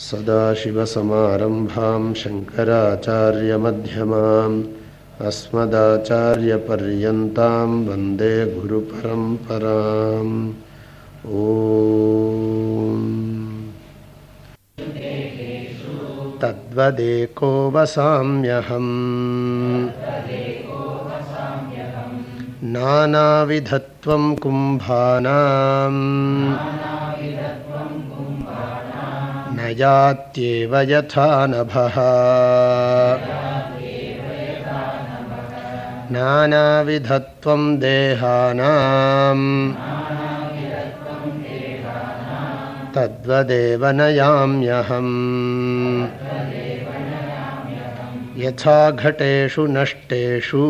सदाशिवसमारम्भां शङ्कराचार्यमध्यमाम् अस्मदाचार्यपर्यन्तां वंदे गुरुपरम्पराम् ॐ तद्वदेको वसाम्यहम् नानाविधत्वं कुम्भानाम् न यात्येव यथा नभः नानाविधत्वं देहानाम् तद्वदेव नयाम्यहम्। यथा घटेषु नष्टेषु।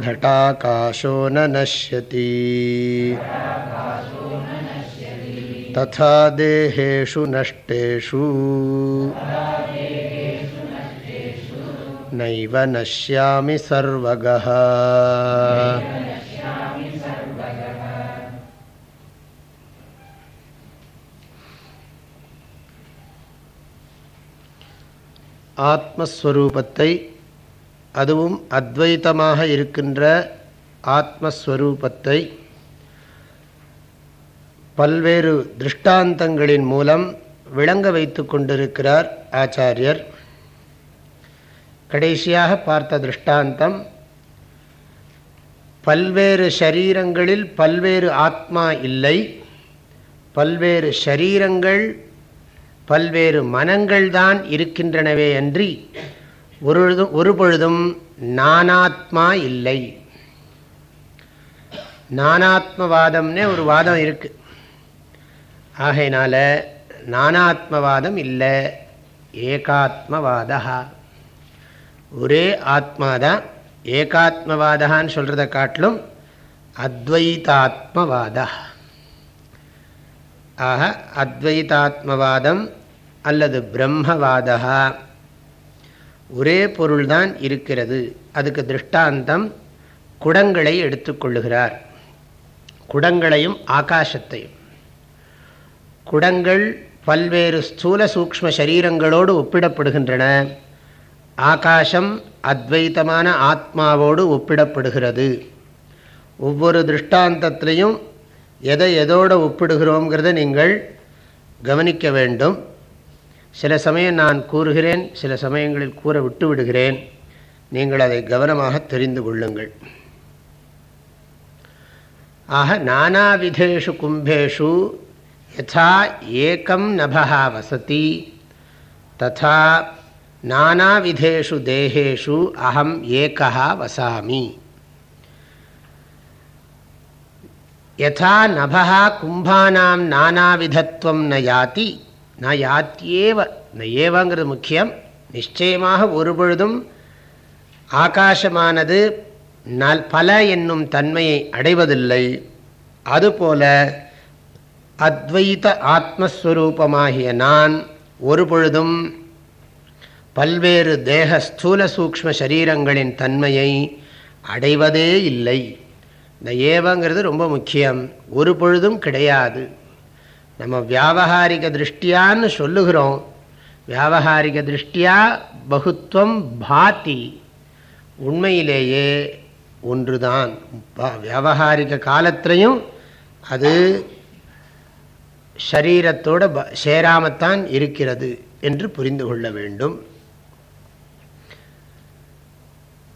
घटाकाशो न नश्यति। तथा देहेषु नष्टेषु नैव नश्यामि सर्वगः ஆத்மஸ்வரூபத்தை அதுவும் அத்வைத்தமாக இருக்கின்ற ஆத்மஸ்வரூபத்தை பல்வேறு திருஷ்டாந்தங்களின் மூலம் விளங்க வைத்து கொண்டிருக்கிறார் ஆச்சாரியர். கடைசியாக பார்த்த திருஷ்டாந்தம் பல்வேறு ஷரீரங்களில் பல்வேறு ஆத்மா இல்லை பல்வேறு ஷரீரங்கள் பல்வேறு மனங்கள் தான் இருக்கின்றனவே அன்றி ஒரு ஒரு பொழுதும் நானாத்மா இல்லை. நானாத்மவாதம்னே ஒரு வாதம் இருக்குது ஆகையினால நானாத்மவாதம் இல்லை ஏகாத்மவாதா. ஒரே ஆத்மாதான் ஏகாத்மவாதான்னு சொல்கிறத காட்டிலும் அத்வைதாத்மவாதா. ஆக அத்வைதாத்மவாதம் அல்லது பிரம்மவாதா ஒரே பொருள்தான் இருக்கிறது. அதுக்கு திருஷ்டாந்தம் குடங்களை எடுத்துக்கொள்ளுகிறார் குடங்களையும் ஆகாசத்தையும். குடங்கள் பல்வேறு ஸ்தூல சூக்ம சரீரங்களோடு ஒப்பிடப்படுகின்றன. ஆகாசம் அத்வைத்தமான ஆத்மாவோடு ஒப்பிடப்படுகிறது. ஒவ்வொரு திருஷ்டாந்தத்திலையும் எதை எதோடு ஒப்பிடுகிறோங்கிறத நீங்கள் கவனிக்க வேண்டும். சில சமயம் நான் கூறுகிறேன் சில சமயங்களில் கூற விட்டு விடுகிறேன் நீங்கள் அதை கவனமாக தெரிந்து கொள்ளுங்கள். ஆக நானாவிதேஷு கும்பேஷு யதா ஏக்கம் நபா வசதி ததா நானாவிதேஷு தேகேஷு அகம் ஏகா வசாமி யதா நபா கும்பானாம் நானாவிதத்துவம் ந யாத்தி ந யாத்தியேவ ந ஏவங்கிறது முக்கியம் நிச்சயமாக ஒருபொழுதும் ஆகாசமானது நல் பல என்னும் தன்மையை அடைவதில்லை. அதுபோல அத்வைத ஆத்மஸ்வரூபமாகிய நான் ஒரு பொழுதும் பல்வேறு தேக ஸ்தூல சூக்ம சரீரங்களின் தன்மையை அடைவதே இல்லை. இந்த ஏவங்கிறது ரொம்ப முக்கியம். ஒரு பொழுதும் கிடையாது. நம்ம வியாபகாரிக திருஷ்டியான்னு சொல்லுகிறோம். வியாபகாரிக திருஷ்டியா பகுத்துவம் பாத்தி உண்மையிலேயே ஒன்றுதான். வியாபகாரிக காலத்திலையும் அது ஷரீரத்தோடு சேராமத்தான் இருக்கிறது என்று புரிந்து கொள்ள வேண்டும்.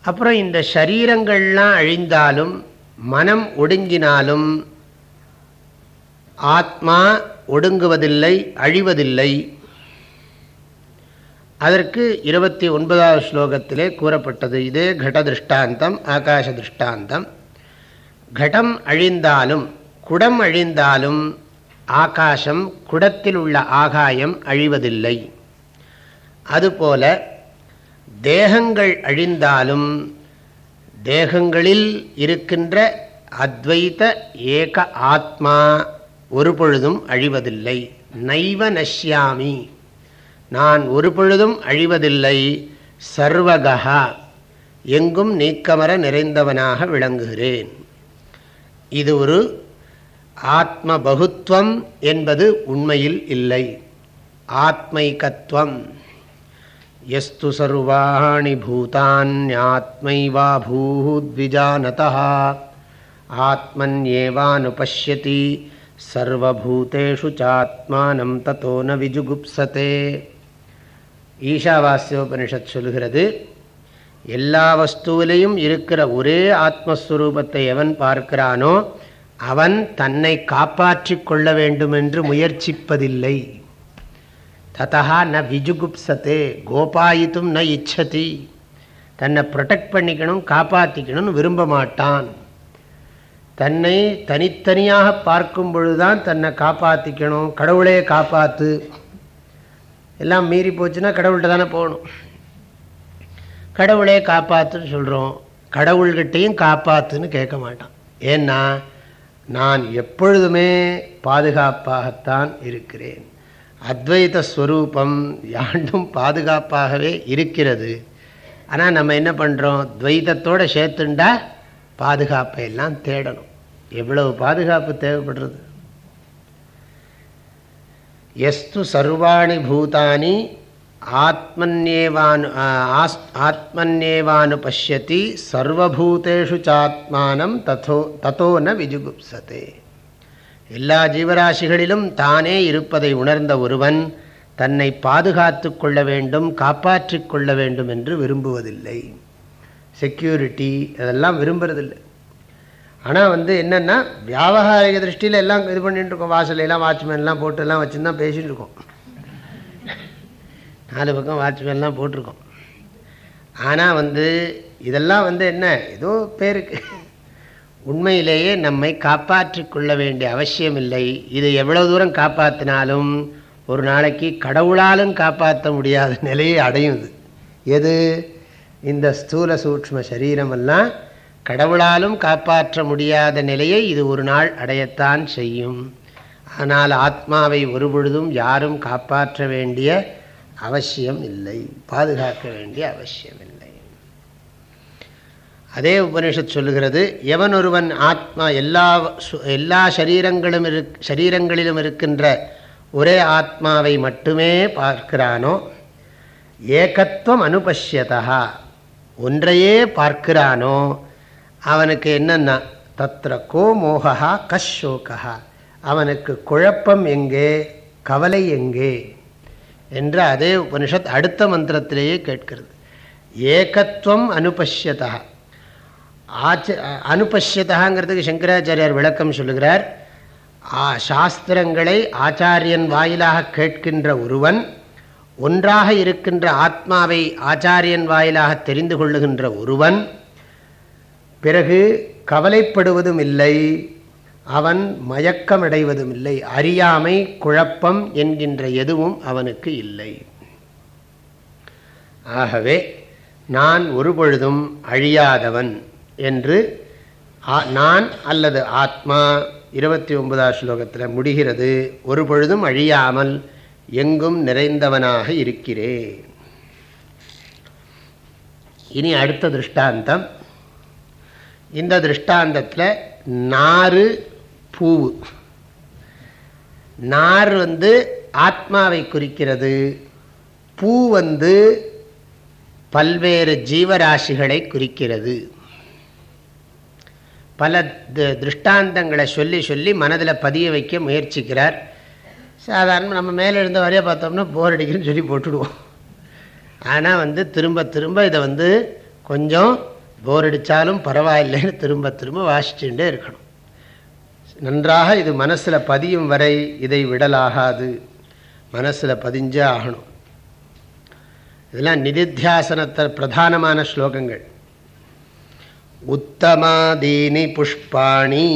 அப்புறம் இந்த ஷரீரங்கள்லாம் அழிந்தாலும் மனம் ஒடுங்கினாலும் ஆத்மா ஒடுங்குவதில்லை அழிவதில்லை. அதற்கு இருபத்தி ஒன்பதாவது ஸ்லோகத்திலே கூறப்பட்டது இதே கட திருஷ்டாந்தம் ஆகாச திருஷ்டாந்தம். கடம் அழிந்தாலும் குடம் அழிந்தாலும் ஆகாசம் குடத்தில் உள்ள ஆகாயம் அழிவதில்லை. அதுபோல தேகங்கள் அழிந்தாலும் தேகங்களில் இருக்கின்ற அத்வைத ஏக ஆத்மா ஒரு பொழுதும் அழிவதில்லை. நைவ நஷ்யாமி. நான் ஒரு பொழுதும் அழிவதில்லை. சர்வகா எங்கும் நீக்கமர நிறைந்தவனாக விளங்குகிறேன். இது ஒரு ஆத்ம பகுத்துவம் என்பது உண்மையில் இல்லை. ஆத்மைகத்துவம் எஸ்து சர்வாணி பூதான்யாத்மைவா பூத்விஜானதா ஆத்மன்யேவானுபஷ்யதி சர்வபூதேஷு சாத்மானம் தத்தோ ந விஜுகுப்சதே. ஈஷாவாஸ்யோபனிஷத் சொல்கிறது எல்லா வஸ்துவிலையும் இருக்கிற ஒரே ஆத்மஸ்வரூபத்தை எவன் பார்க்கிறானோ அவன் தன்னை காப்பாற்றி கொள்ள வேண்டுமென்று முயற்சிப்பதில்லை. ததா ந விஜுகுப்சத்தே கோபாயித்தும் ந இச்சதி. தன்னை ப்ரொடெக்ட் பண்ணிக்கணும் காப்பாற்றிக்கணும்னு விரும்ப மாட்டான். தன்னை தனித்தனியாக பார்க்கும் பொழுதுதான் தன்னை காப்பாற்றிக்கணும் கடவுளே காப்பாற்று எல்லாம் மீறி போச்சுன்னா கடவுள்கிட்ட தானே போகணும். கடவுளே காப்பாற்றுன்னு சொல்கிறோம் கடவுள்கிட்டையும் காப்பாற்றுன்னு கேட்க மாட்டான். ஏன்னா நான் எப்பொழுதுமே பாதுகாப்பாகத்தான் இருக்கிறேன். அத்வைத ஸ்வரூபம் யாண்டும் பாதுகாப்பாகவே இருக்கிறது. ஆனால் நம்ம என்ன பண்ணுறோம் துவைதத்தோடு சேர்த்துண்டா பாதுகாப்பை எல்லாம் தேடணும். எவ்வளவு பாதுகாப்பு தேவைப்படுறது? எஸ்து சர்வாணி பூதானி ஆத்மன்யேவானு ஆத்மன்யேவானு பசியதி சர்வபூதேஷு சாத்மானம் ததோ தத்தோ ந விஜுகுப்சதே. எல்லா ஜீவராசிகளிலும் தானே இருப்பதை உணர்ந்த ஒருவன் தன்னை பாதுகாத்து கொள்ள வேண்டும் காப்பாற்றி கொள்ள வேண்டும் என்று விரும்புவதில்லை. செக்யூரிட்டி அதெல்லாம் விரும்புறதில்லை. ஆனால் வந்து என்னென்னா வியாபாரிக திருஷ்டியில் எல்லாம் இது பண்ணிட்டு இருக்கோம். வாசலையெல்லாம் வாட்ச்மேன்லாம் போட்டு எல்லாம் வச்சுருந்தான் தான் பேசிகிட்டு இருக்கோம். நாலு பக்கம் வாட்ச்மேன்லாம் போட்டிருக்கோம். ஆனால் வந்து இதெல்லாம் வந்து என்ன? ஏதோ பேருக்கு. உண்மையிலேயே நம்மை காப்பாற்றி கொள்ள வேண்டிய அவசியம் இல்லை. இது எவ்வளோ தூரம் காப்பாற்றினாலும் ஒரு நாளைக்கு கடவுளாலும் காப்பாற்ற முடியாத நிலையை அடையுது எது? இந்த ஸ்தூல சூக்ம சரீரமெல்லாம் கடவுளாலும் காப்பாற்ற முடியாத நிலையை இது ஒரு நாள் அடையத்தான் செய்யும். ஆனால் ஆத்மாவை ஒரு பொழுதும் யாரும் காப்பாற்ற வேண்டிய அவசியம் இல்லை. பாதுகாக்க வேண்டிய அவசியம் இல்லை. அதே உபனிஷத் சொல்லுகிறது எவன் ஒருவன் ஆத்மா எல்லா எல்லா சரீரங்களும் இரு சரீரங்களிலும் இருக்கின்ற ஒரே ஆத்மாவை மட்டுமே பார்க்கிறானோ ஏகத்துவம் அனுபஷ்யதா ஒன்றையே பார்க்கிறானோ அவனுக்கு என்னென்னா தத்திர கோ மோகா கஷோகா அவனுக்கு குழப்பம் எங்கே கவலை எங்கே? என்று அதே உபனிஷத் அடுத்த மந்திரத்திலேயே கேட்கிறது. ஏகத்துவம் அனுபஷ்யதா. ஆச்ச அனுபஷ்யதாங்கிறதுக்கு சங்கராச்சாரியார் விளக்கம் சொல்லுகிறார். சாஸ்திரங்களை ஆச்சாரியன் வாயிலாக கேட்கின்ற ஒருவன் ஒன்றாக இருக்கின்ற ஆத்மாவை ஆச்சாரியன் வாயிலாக தெரிந்து கொள்ளுகின்ற ஒருவன் பிறகு கவலைப்படுவதும் இல்லை. அவன் மயக்கமடைவதும் இல்லை அறியாமை குழப்பம் என்கின்ற எதுவும் அவனுக்கு இல்லை. ஆகவே நான் ஒரு பொழுதும் அழியாதவன் என்று நான் அல்லது ஆத்மா இருபத்தி ஒன்பதாம் ஸ்லோகத்தில் முடிகிறது. ஒரு பொழுதும் அழியாமல் எங்கும் நிறைந்தவனாக இருக்கிறேன். இனி அடுத்த திருஷ்டாந்தம். இந்த திருஷ்டாந்தத்தில் நாறு பூவு. நார் வந்து ஆத்மாவை குறிக்கிறது. பூ வந்து பல்வேறு ஜீவராசிகளை குறிக்கிறது. பல திருஷ்டாந்தங்களை சொல்லி சொல்லி மனதில் பதிய வைக்க முயற்சிக்கிறார். சாதாரண நம்ம மேலே இருந்த வரைய பார்த்தோம்னா போர் அடிக்கிறேன்னு சொல்லி போட்டுடுவோம். ஆனால் வந்து திரும்ப திரும்ப இதை வந்து கொஞ்சம் போர் அடித்தாலும் பரவாயில்லைன்னு திரும்ப திரும்ப வாசிச்சுட்டே இருக்கணும். நன்றாக இது மனசில் பதியும் வரை இதை விடலாகாது. மனசில் பதிஞ்சே ஆகணும். இதெல்லாம் நிதித்தியாசனத்தை பிரதானமான ஸ்லோகங்கள். உத்தமாதீனி புஷ்பாணி.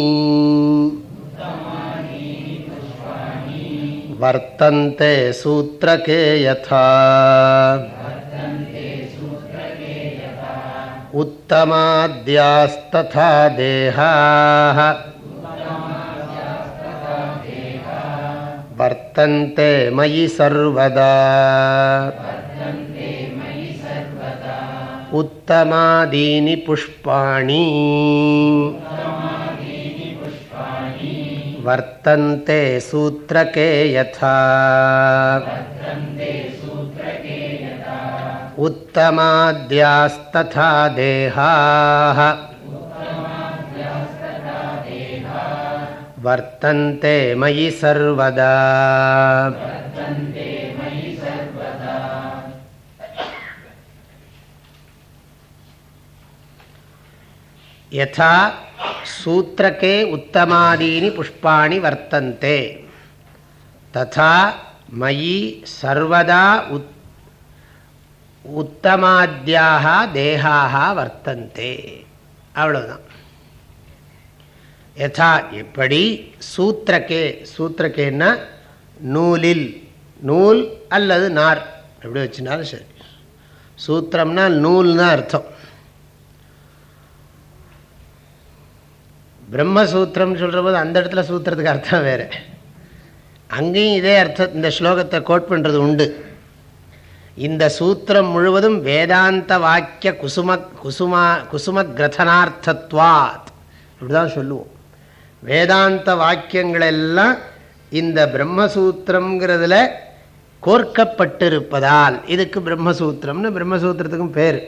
வர்த்தந்தே சூத்திரகே யதா. உத்தமாத்யாஸ்ததா தேகாः वर्तन्ते मयि सर्वदा उत्तमादीनि पुष्पाणि वर्तन्ते सूत्रके यथा उत्तमाद्यास्तथा देहाः वर्तन्ते मयि सर्वदा யதா சூத்திரக்கே உத்தமாதீனி புஷ்பாணி வர்த்தந்தே ததா மயி சர்வதா உத் உத்தமாத்தியாக தேகாக வர்த்தந்தே அவ்வளோதான் யதா எப்படி சூத்திரக்கே சூத்திரக்கேன்னா நூலில் நூல் அல்லது நார். எப்படி வச்சுனாலும் சரி. சூத்திரம்னா நூல்னு அர்த்தம். பிரம்மசூத்திரம் சொல்கிற போது அந்த இடத்துல சூத்திரத்துக்கு அர்த்தம் வேறு. அங்கேயும் இதே அர்த்தம் இந்த ஸ்லோகத்தை கோட் பண்ணுறது உண்டு. இந்த சூத்திரம் முழுவதும் வேதாந்த வாக்கிய குசும குசுமா குசும கிரதனார்த்தத்வாத். இப்படிதான் சொல்லுவோம். வேதாந்த வாக்கியங்களெல்லாம் இந்த பிரம்மசூத்திரம்ங்கிறதுல கோர்க்கப்பட்டிருப்பதால் இதுக்கு பிரம்மசூத்திரம்னு பிரம்மசூத்திரத்துக்கும் பேர்.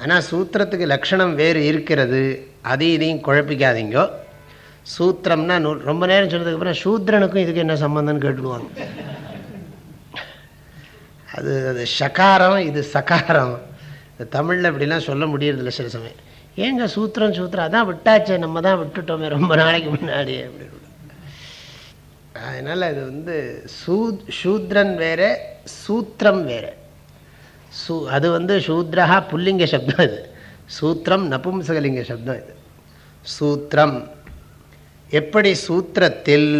ஆனால் சூத்திரத்துக்கு லட்சணம் வேறு இருக்கிறது. அதையும் இதையும் குழப்பிக்காதீங்கோ. சூத்திரம்னா ரொம்ப நேரம் சொன்னதுக்கு அப்புறம் சூத்ரனுக்கும் இதுக்கு என்ன சம்பந்தம்னு கேட்டுடுவாங்க. அது அது ஷகாரம் இது சகாரம். இந்த தமிழில் இப்படிலாம் சொல்ல முடியறதில்ல சில சமயம். ஏங்க சூத்திரம் சூத்திரம்? அதான் விட்டாச்சே நம்ம தான் விட்டுட்டோமே ரொம்ப நாளைக்கு முன்னாடி அப்படின்னு அதனால் இது வந்து சூ சூத்ரன் வேறு சூத்திரம் வேறு. சூ அது வந்து சூத்ரஹா புல்லிங்க சப்தம் இது சூத்திரம் நபும்சகலிங்க சப்தம் இது. சூத்திரம். எப்படி சூத்திரத்தில்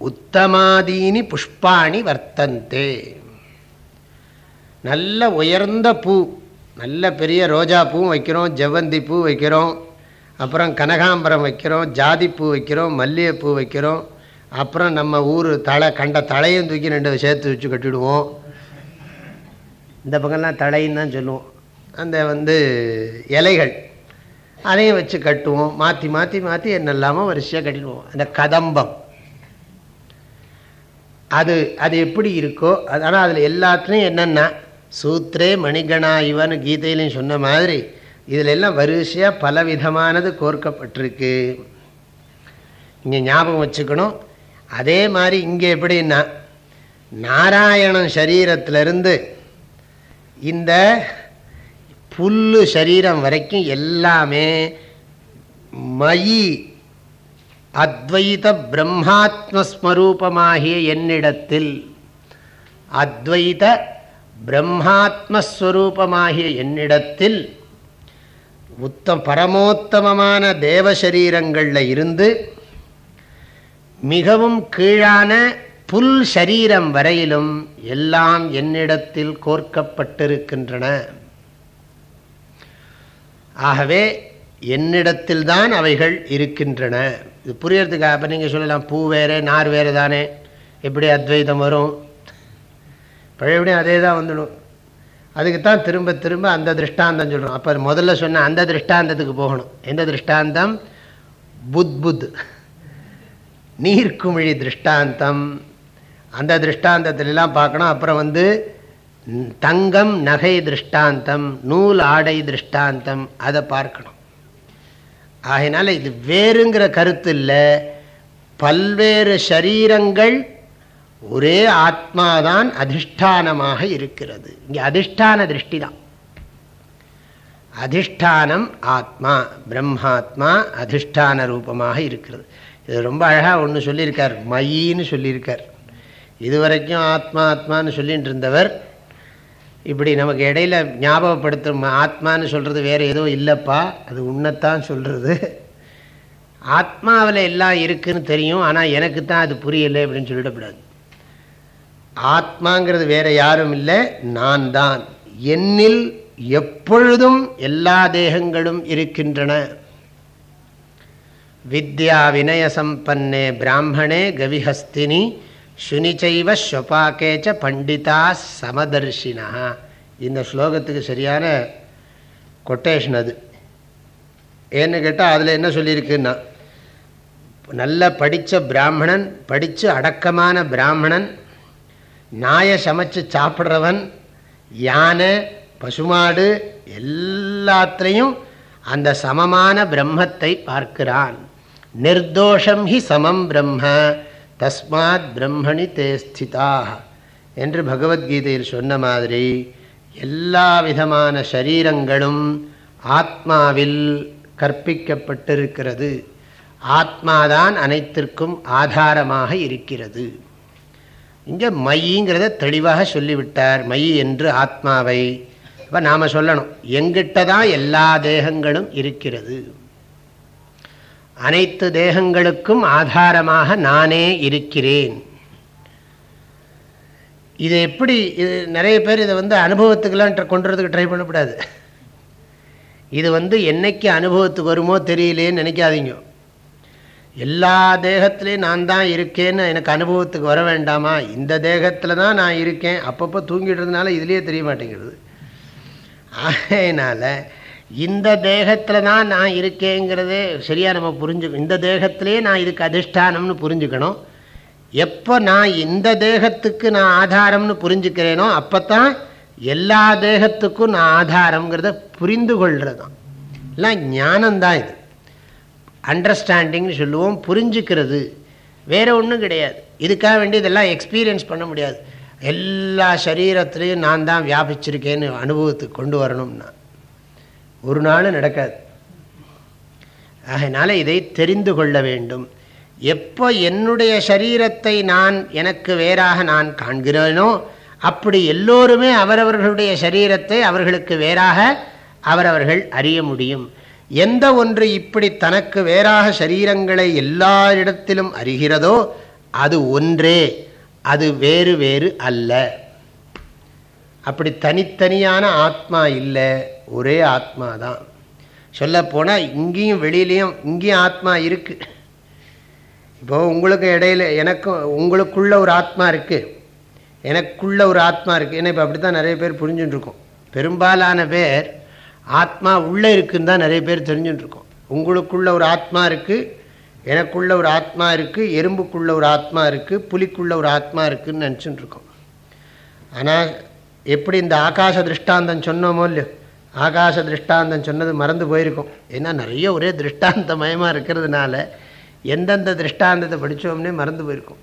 உத்தமாதீனி புஷ்பாணி வர்த்தந்தே? நல்ல உயர்ந்த பூ நல்ல பெரிய ரோஜா பூவும் வைக்கிறோம் ஜவ்வந்தி பூ வைக்கிறோம் அப்புறம் கனகாம்பரம் வைக்கிறோம் ஜாதிப்பூ வைக்கிறோம் மல்லிகைப்பூ வைக்கிறோம் அப்புறம் நம்ம ஊர் தலை கண்ட தலையும் தூக்கி ரெண்டு சேர்த்து வச்சு கட்டிடுவோம். இந்த பக்கம்லாம் தலைன்னு தான் சொல்லுவோம். அந்த வந்து இலைகள் அதையும் வச்சு கட்டுவோம். மாற்றி மாற்றி மாற்றி என்னெல்லாமோ வரிசையாக கட்டிடுவோம். அந்த கதம்பம். அது அது எப்படி இருக்கோ அது ஆனால் அதில் எல்லாத்துலேயும் என்னென்னா சூத்ரே மணிகணா இவன் கீதையிலையும் சொன்ன மாதிரி இதில் எல்லாம் வரிசையாக பலவிதமானது கோர்க்கப்பட்டிருக்கு. இங்கே ஞாபகம் வச்சுக்கணும். அதே மாதிரி இங்கே எப்படின்னா நாராயணன் சரீரத்திலிருந்து இந்த புல்லு சரீரம் வரைக்கும் எல்லாமே மயி அத்வைத பிரம்மாத்மஸ்வரூபமாகிய என்னிடத்தில் அத்வைத பிரம்மாத்மஸ்வரூபமாகிய என்னிடத்தில் உத்தம் பரமோத்தமமான தேவசரீரங்களில் இருந்து மிகவும் கீழான புல் சரீரம் வரையிலும் எல்லாம் என்னிடத்தில் கோர்க்கப்பட்டிருக்கின்றன. ஆகவே என்னிடத்தில் தான் அவைகள் இருக்கின்றன. இது புரியறதுக்காக அப்போ நீங்கள் சொல்லலாம் பூ வேறு நார் வேறு தானே? எப்படி அத்வைதம் வரும்? பழையபடியும் அதே தான் வந்துடும். அதுக்கு தான் திரும்ப திரும்ப அந்த திருஷ்டாந்தம் சொல்கிறோம் அப்போ முதல்ல சொன்ன அந்த திருஷ்டாந்தத்துக்கு போகணும். எந்த திருஷ்டாந்தம்? புத் புத். நீர்க்குமிழி திருஷ்டாந்தம். அந்த திருஷ்டாந்தத்திலலாம் பார்க்கணும். அப்புறம் வந்து தங்கம் நகை திருஷ்டாந்தம் நூல் ஆடை திருஷ்டாந்தம் அதை பார்க்கணும். ஆகையினால இது வேறுங்கிற கருத்து இல்லை. பல்வேறு சரீரங்கள் ஒரே ஆத்மாதான் அதிஷ்டானமாக இருக்கிறது. இங்கே அதிஷ்டான திருஷ்டி தான் அதிஷ்டானம் ஆத்மா பிரம்மாத்மா அதிஷ்டான ரூபமாக இருக்கிறது. இது ரொம்ப அழகாக ஒன்று சொல்லியிருக்கார் மயின்னு சொல்லியிருக்கார். இதுவரைக்கும் ஆத்மா ஆத்மான்னு சொல்லிட்டு இருந்தவர் இப்படி நமக்கு இடையில ஞாபகப்படுத்தும் ஆத்மான்னு சொல்கிறது வேறு எதுவும் இல்லைப்பா அது உன்னைத்தான் சொல்கிறது ஆத்மாவில் எல்லாம் இருக்குன்னு தெரியும் ஆனால் எனக்கு தான் அது புரியலை அப்படின்னு சொல்லிடக்கூடாது. ஆத்மாங்கிறது வேற யாரும் இல்லை நான் தான் என்னில் எப்பொழுதும் எல்லா தேகங்களும் இருக்கின்றன. வித்யா வினய சம்பன்னே பிராமணே கவிஹஸ்தினி சுனிச்சைவ ஸ்வபாக்கேச்ச பண்டிதா சமதர்ஷினா. இந்த ஸ்லோகத்துக்கு சரியான கொட்டேஷன் அது. ஏன்னு கேட்டால் அதில் என்ன சொல்லியிருக்குன்னா நல்ல படித்த பிராமணன் படித்து அடக்கமான பிராமணன் நாயை சமைச்சு சாப்பிட்றவன் யானை பசுமாடு எல்லாத்திலையும் அந்த சமமான பிரம்மத்தை பார்க்கிறான். நிர்தோஷம் ஹி சமம் பிரம்ம தஸ்மாத் பிரம்மணி தே ஸ்திதா என்று பகவத்கீதையில் சொன்ன மாதிரி எல்லா விதமான சரீரங்களும் ஆத்மாவில் கற்பிக்கப்பட்டிருக்கிறது. ஆத்மாதான் அனைத்திற்கும் ஆதாரமாக இருக்கிறது. இங்கே மையிங்கிறத தெளிவாக சொல்லிவிட்டார். மை என்று ஆத்மாவை. இப்போ நாம் சொல்லணும். எங்கிட்ட தான் எல்லா தேகங்களும் இருக்கிறது. அனைத்து தேகங்களுக்கும் ஆதாரமாக நானே இருக்கிறேன். இது எப்படி இது நிறைய பேர் இதை வந்து அனுபவத்துக்கெல்லாம் கொண்டுறதுக்கு ட்ரை பண்ணக்கூடாது. இது வந்து என்னைக்கு அனுபவத்துக்கு வருமோ தெரியலேன்னு நினைக்காதீங்க. எல்லா தேகத்துலேயும் நான் தான் இருக்கேன்னு எனக்கு அனுபவத்துக்கு வர வேண்டாமா? இந்த தேகத்தில் தான் நான் இருக்கேன். அப்பப்போ தூங்கிடுறதுனால இதுலேயே தெரிய மாட்டேங்கிறது அதனால் இந்த தேகத்தில் தான் நான் இருக்கேங்கிறதே சரியாக நம்ம புரிஞ்சுக்கணும் இந்த தேகத்திலே நான் இதுக்கு அதிஷ்டானம்னு புரிஞ்சுக்கணும். எப்போ நான் இந்த தேகத்துக்கு நான் ஆதாரம்னு புரிஞ்சுக்கிறேனோ அப்போ தான் எல்லா தேகத்துக்கும் நான் ஆதாரங்கிறத புரிந்து கொள்கிறது தான் எல்லாம் ஞானந்தான் இது. அண்டர்ஸ்டாண்டிங்னு சொல்லுவோம் புரிஞ்சுக்கிறது. வேறு ஒன்றும் கிடையாது. இதுக்காக வேண்டி இதெல்லாம் எக்ஸ்பீரியன்ஸ் பண்ண முடியாது. எல்லா சரீரத்துலேயும் நான் தான் வியாபிச்சிருக்கேன்னு அனுபவத்துக்கு கொண்டு வரணும்னா. ஒரு நாள் நடக்காது. அதனால் இதை தெரிந்து கொள்ள வேண்டும். எப்போ என்னுடைய சரீரத்தை நான் எனக்கு வேறாக நான் காண்கிறேனோ அப்படி எல்லோருமே அவரவர்களுடைய சரீரத்தை அவர்களுக்கு வேறாக அவரவர்கள் அறிய முடியும். எந்த ஒன்று இப்படி தனக்கு வேறாக சரீரங்களை எல்லா இடத்திலும் அறிகிறதோ அது ஒன்றே அது வேறு வேறு அல்ல. அப்படி தனித்தனியான ஆத்மா இல்லை ஒரே ஆத்மா தான் சொல்லப்போனால் இங்கேயும் வெளியிலையும் இங்கேயும் ஆத்மா இருக்குது இப்போது உங்களுக்கு இடையில எனக்கும் உங்களுக்குள்ள ஒரு ஆத்மா இருக்குது எனக்குள்ள ஒரு ஆத்மா இருக்குது ஏன்னா இப்போ அப்படி தான் நிறைய பேர் புரிஞ்சுட்டுருக்கோம் பெரும்பாலான பேர் ஆத்மா உள்ளே இருக்குன்னு தான் நிறைய பேர் தெரிஞ்சுட்டுருக்கோம். உங்களுக்குள்ள ஒரு ஆத்மா இருக்குது எனக்குள்ள ஒரு ஆத்மா இருக்குது எறும்புக்குள்ள ஒரு ஆத்மா இருக்குது புலிக்குள்ள ஒரு ஆத்மா இருக்குதுன்னு நினச்சிட்டு இருக்கோம் ஆனால் எப்படி இந்த ஆகாச திருஷ்டாந்தம் சொன்னோமோ இல்லையோ ஆகாச திருஷ்டாந்தம் சொன்னது மறந்து போயிருக்கும். ஏன்னா நிறைய ஒரே திருஷ்டாந்தமயமாக இருக்கிறதுனால எந்தெந்த திருஷ்டாந்தத்தை படித்தோம்னே மறந்து போயிருக்கும்.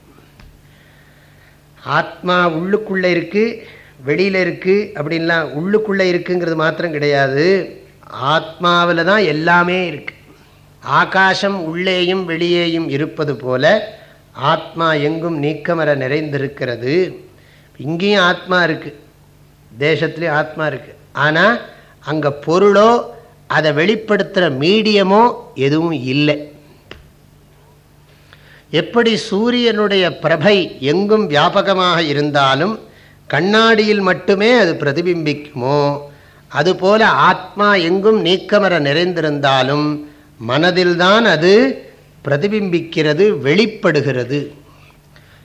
ஆத்மா உள்ளுக்குள்ளே இருக்குது வெளியில் இருக்குது அப்படின்லாம் உள்ளுக்குள்ளே இருக்குங்கிறது மாத்திரம் கிடையாது. ஆத்மாவில் தான் எல்லாமே இருக்குது ஆகாசம் உள்ளேயும் வெளியேயும் இருப்பது போல ஆத்மா எங்கும் நீக்கமர நிறைந்திருக்கிறது. இங்கேயும் ஆத்மா இருக்குது தேசத்துலேயும் ஆத்மா இருக்குது ஆனால் அங்கே பொருளோ அதை வெளிப்படுத்துகிற மீடியமோ எதுவும் இல்லை. எப்படி சூரியனுடைய பிரபை எங்கும் வியாபகமாக இருந்தாலும் கண்ணாடியில் மட்டுமே அது பிரதிபிம்பிக்குமோ? அதுபோல ஆத்மா எங்கும் நீக்கமர நிறைந்திருந்தாலும் மனதில்தான் அது பிரதிபிம்பிக்கிறது வெளிப்படுகிறது.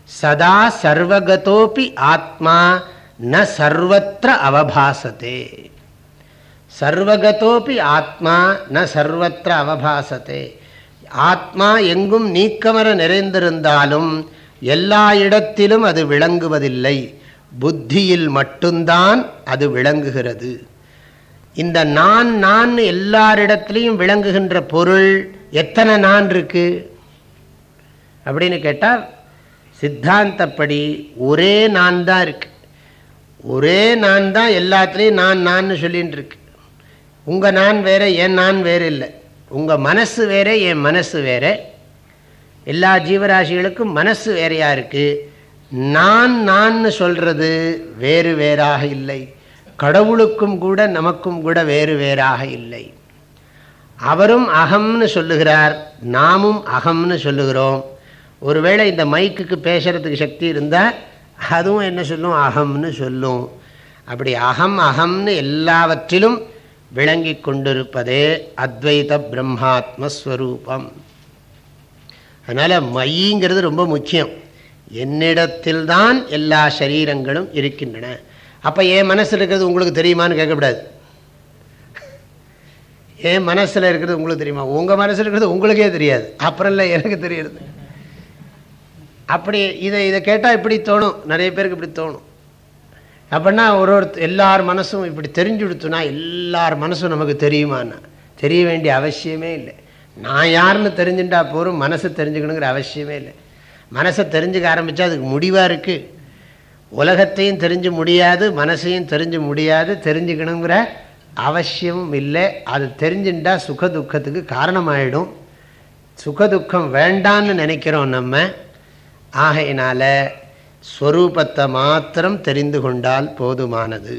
சதா சர்வகதோபி ஆத்மா ந சர்வத்திர அவபாசத்தே. சர்வகதோபி ஆத்மா ந சர்வத்திர அவபாசத்தே. ஆத்மா எங்கும் நீக்கமர நிறைந்திருந்தாலும் எல்லா இடத்திலும் அது விளங்குவதில்லை. புத்தியில் மட்டும்தான் அது விளங்குகிறது. இந்த நான் நான் எல்லாரிடத்துலையும் விளங்குகின்ற பொருள் எத்தனை நான் இருக்கு? அப்படின்னு கேட்டால் சித்தாந்தப்படி ஒரே நான் தான் இருக்கு. ஒரே நான் தான் எல்லாத்துலேயும் நான் நான் சொல்லின்னு இருக்கு. உங்கள் நான் வேற என் நான் வேறு இல்லை. உங்கள் மனசு வேற என் மனசு வேற. எல்லா ஜீவராசிகளுக்கும் மனசு வேறையாக இருக்குது நான் நான் சொல்கிறது வேறு வேறாக இல்லை. கடவுளுக்கும் கூட நமக்கும் கூட வேறு வேறாக இல்லை. அவரும் அகம்னு சொல்லுகிறார் நாமும் அகம்னு சொல்லுகிறோம். ஒருவேளை இந்த மைக்குக்கு பேசுறதுக்கு சக்தி இருந்தால் அதுவும் என்ன சொல்லும்? அகம்னு சொல்லும். அப்படி அகம் அகம்னு எல்லாவற்றிலும் விளங்கி கொண்டிருப்பதே அத்வைத பிரம்மாத்மஸ்வரூபம். அதனால் மைங்கிறது ரொம்ப முக்கியம். என்னிடத்தில்தான் எல்லா சரீரங்களும் இருக்கின்றன. அப்போ என் மனசில் இருக்கிறது உங்களுக்கு தெரியுமான்னு கேட்கக்கூடாது. என் மனசில் இருக்கிறது உங்களுக்கு தெரியுமா? உங்கள் மனசில் இருக்கிறது உங்களுக்கே தெரியாது. அப்புறம் இல்லை எனக்கு தெரியுது. அப்படி இதை இதை கேட்டால் இப்படி தோணும். நிறைய பேருக்கு இப்படி தோணும். அப்படின்னா ஒரு ஒரு எல்லார் மனசும் இப்படி தெரிஞ்சு கொடுத்துனா எல்லார் மனசும் நமக்கு தெரியுமான்னா. தெரிய வேண்டிய அவசியமே இல்லை. நான் யாருன்னு தெரிஞ்சுட்டா போகிறோம் மனசு தெரிஞ்சுக்கணுங்கிற அவசியமே இல்லை. மனசை தெரிஞ்சுக்க ஆரம்பித்தா அதுக்கு முடிவாக இருக்குது உலகத்தையும் தெரிஞ்சு முடியாது மனசையும் தெரிஞ்சு முடியாது தெரிஞ்சுக்கணுங்கிற அவசியமும் இல்லை. அது தெரிஞ்சுட்டா சுக துக்கத்துக்கு காரணமாயிடும். சுக துக்கம் வேண்டான்னு நினைக்கிறோம் நம்ம. ஆகையினால் ஸ்வரூபத்தை மாத்திரம் தெரிந்து கொண்டால் போதுமானது.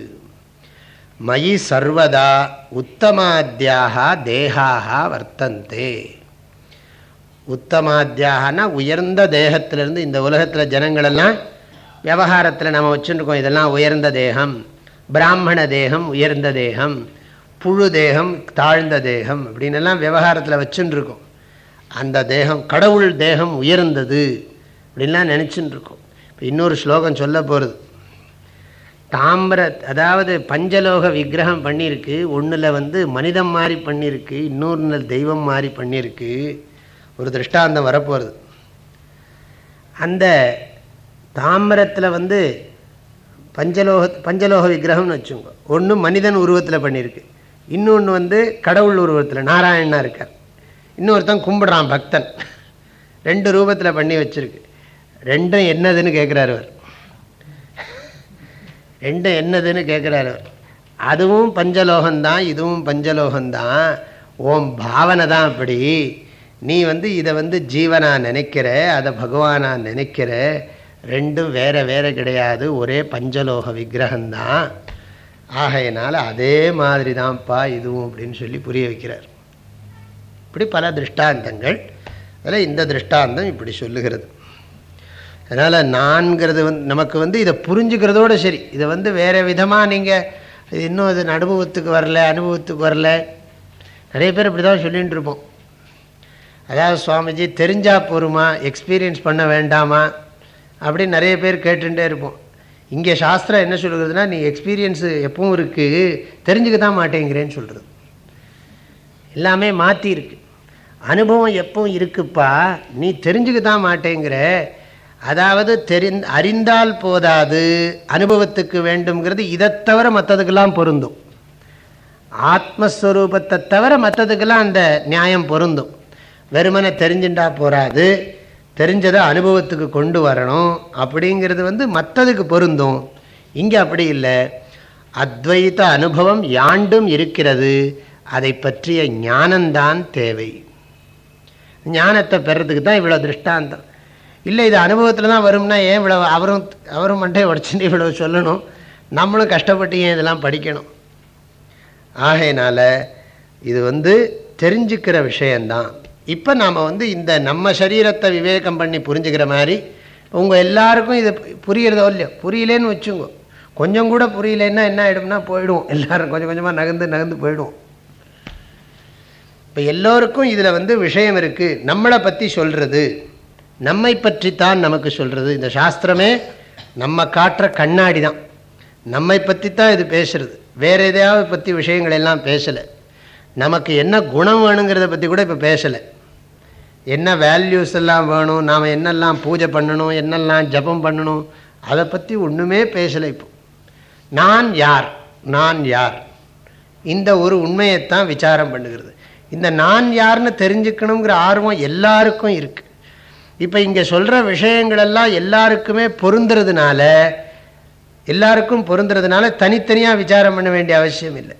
மயி சர்வதா உத்தமாத்தியாக தேகாக வர்த்தந்தே. உத்தமாத்தியாகனா உயர்ந்த தேகத்திலிருந்து இந்த உலகத்தில் ஜனங்களெல்லாம் விவகாரத்தில் நம்ம வச்சுருக்கோம். இதெல்லாம் உயர்ந்த தேகம் பிராமண தேகம் உயர்ந்த தேகம் புழு தேகம் தாழ்ந்த தேகம் அப்படின்னு விவகாரத்தில் வச்சுருக்கோம். அந்த தேகம் கடவுள் தேகம் உயர்ந்தது அப்படின்லாம் நினச்சின்னு இருக்கோம் இப்போ இன்னொரு ஸ்லோகம் சொல்ல போகிறது தாமிர அதாவது பஞ்சலோக விக்கிரகம் பண்ணியிருக்கு ஒன்றில் வந்து மனிதம் மாதிரி பண்ணியிருக்கு இன்னொன்று தெய்வம் மாதிரி பண்ணியிருக்கு. ஒரு திருஷ்டாந்தம் வரப்போகிறது அந்த தாமிரத்தில் வந்து பஞ்சலோக பஞ்சலோக விக்கிரகம்னு வச்சுங்க ஒன்று மனிதன் உருவத்தில் பண்ணியிருக்கு இன்னொன்று வந்து கடவுள் உருவத்தில் நாராயணனாக இருக்கார். இன்னொருத்தன் கும்பிடுறான் பக்தன். ரெண்டு ரூபத்தில் பண்ணி வச்சுருக்கு. ரெண்டும் என்னதுன்னு கேட்குறாரு அவர். ரெண்டும் என்னதுன்னு கேட்குறாரு அவர். அதுவும் பஞ்சலோகம்தான் இதுவும் பஞ்சலோகம்தான். ஓம் பாவனை தான் அப்படி. நீ வந்து இதை வந்து ஜீவனாக நினைக்கிற அதை பகவானாக நினைக்கிற ரெண்டும் வேறு வேறு கிடையாது. ஒரே பஞ்சலோக விக்கிரகம்தான். ஆகையினால அதே மாதிரி தான்ப்பா இதுவும் அப்படின்னு சொல்லி புரிய வைக்கிறார். இப்படி பல திருஷ்டாந்தங்கள். அதில் இந்த திருஷ்டாந்தம் இப்படி சொல்லுகிறது. அதனால் நான்கிறது வந்து நமக்கு வந்து இதை புரிஞ்சுக்கிறதோடு சரி. இதை வந்து வேறு விதமாக நீங்கள் இன்னும் அது அனுபவத்துக்கு வரல அனுபவத்துக்கு வரல. நிறைய பேர் இப்படி தான் சொல்லிகிட்டு இருப்போம். அதாவது சுவாமிஜி தெரிஞ்சால் போருமா? எக்ஸ்பீரியன்ஸ் பண்ண வேண்டாமா? அப்படின்னு நிறைய பேர் கேட்டுகிட்டே இருப்போம். இங்கே சாஸ்திரம் என்ன சொல்கிறதுனா நீ எக்ஸ்பீரியன்ஸு எப்பவும் இருக்குது தெரிஞ்சுக்க தான் மாட்டேங்கிறேன்னு சொல்கிறது எல்லாமே மாற்றி இருக்கு. அனுபவம் எப்பவும் இருக்குப்பா நீ தெரிஞ்சுக்க தான் மாட்டேங்கிற. அதாவது தெரிந் அறிந்தால் போதாது அனுபவத்துக்கு வேண்டுங்கிறது இதை தவிர மற்றதுக்கெல்லாம் பொருந்தும். ஆத்மஸ்வரூபத்தை தவிர மற்றதுக்கெல்லாம் அந்த நியாயம் பொருந்தும். வெறுமனை தெரிஞ்சுட்டா போகாது தெரிஞ்சதை அனுபவத்துக்கு கொண்டு வரணும். அப்படிங்கிறது வந்து மற்றதுக்கு பொருந்தும். இங்கே அப்படி இல்லை. அத்வைத்த அனுபவம் யாண்டும் இருக்கிறது. அதை பற்றிய ஞானந்தான் தேவை. ஞானத்தை பெறதுக்கு தான் இவ்வளோ திருஷ்டாந்தம். இல்லை இது அனுபவத்தில் தான் வரும்னா ஏன் இவ்வளோ அவரும் அவரும் மண்டே உடச்சுட்டு இவ்வளோ சொல்லணும்? நம்மளும் கஷ்டப்பட்டு ஏன் இதெல்லாம் படிக்கணும்? ஆகையினால இது வந்து தெரிஞ்சுக்கிற விஷயந்தான் இப்போ நாம் வந்து இந்த நம்ம சரீரத்தை விவேகம் பண்ணி புரிஞ்சுக்கிற மாதிரி உங்கள் எல்லாருக்கும் இது புரியிறதோ இல்லையோ புரியலேன்னு வச்சுங்க. கொஞ்சம் கூட புரியலன்னா என்ன ஆகிடும்னா போயிடுவோம். எல்லோரும் கொஞ்சம் கொஞ்சமாக நகர்ந்து நகர்ந்து போயிடுவோம். இப்போ எல்லோருக்கும் இதில் வந்து விஷயம் இருக்குது நம்மளை பற்றி சொல்கிறது நம்மை பற்றித்தான் நமக்கு சொல்கிறது இந்த சாஸ்திரமே நம்ம காட்டுற கண்ணாடி தான் நம்மை பற்றி தான் இது பேசுகிறது வேறு எதையாவது பற்றி விஷயங்கள் எல்லாம் பேசலை. நமக்கு என்ன குணம் வேணுங்கிறத பற்றி கூட இப்போ பேசலை. என்ன வேல்யூஸ் எல்லாம் வேணும் நாம் என்னெல்லாம் பூஜை பண்ணணும் என்னெல்லாம் ஜபம் பண்ணணும் அதை பற்றி ஒன்றுமே பேசலை இப்போ. நான் யார்? நான் யார்? இந்த ஒரு உண்மையைத்தான் விசாரம் பண்ணுகிறது. இந்த நான் யாருன்னு தெரிஞ்சுக்கணுங்கிற ஆர்வம் எல்லாருக்கும் இருக்குது இப்போ இங்கே சொல்கிற விஷயங்களெல்லாம் எல்லாருக்குமே பொருந்துறதுனால எல்லாருக்கும் பொருந்துறதுனால தனித்தனியாக விசாரம் பண்ண வேண்டிய அவசியம் இல்லை.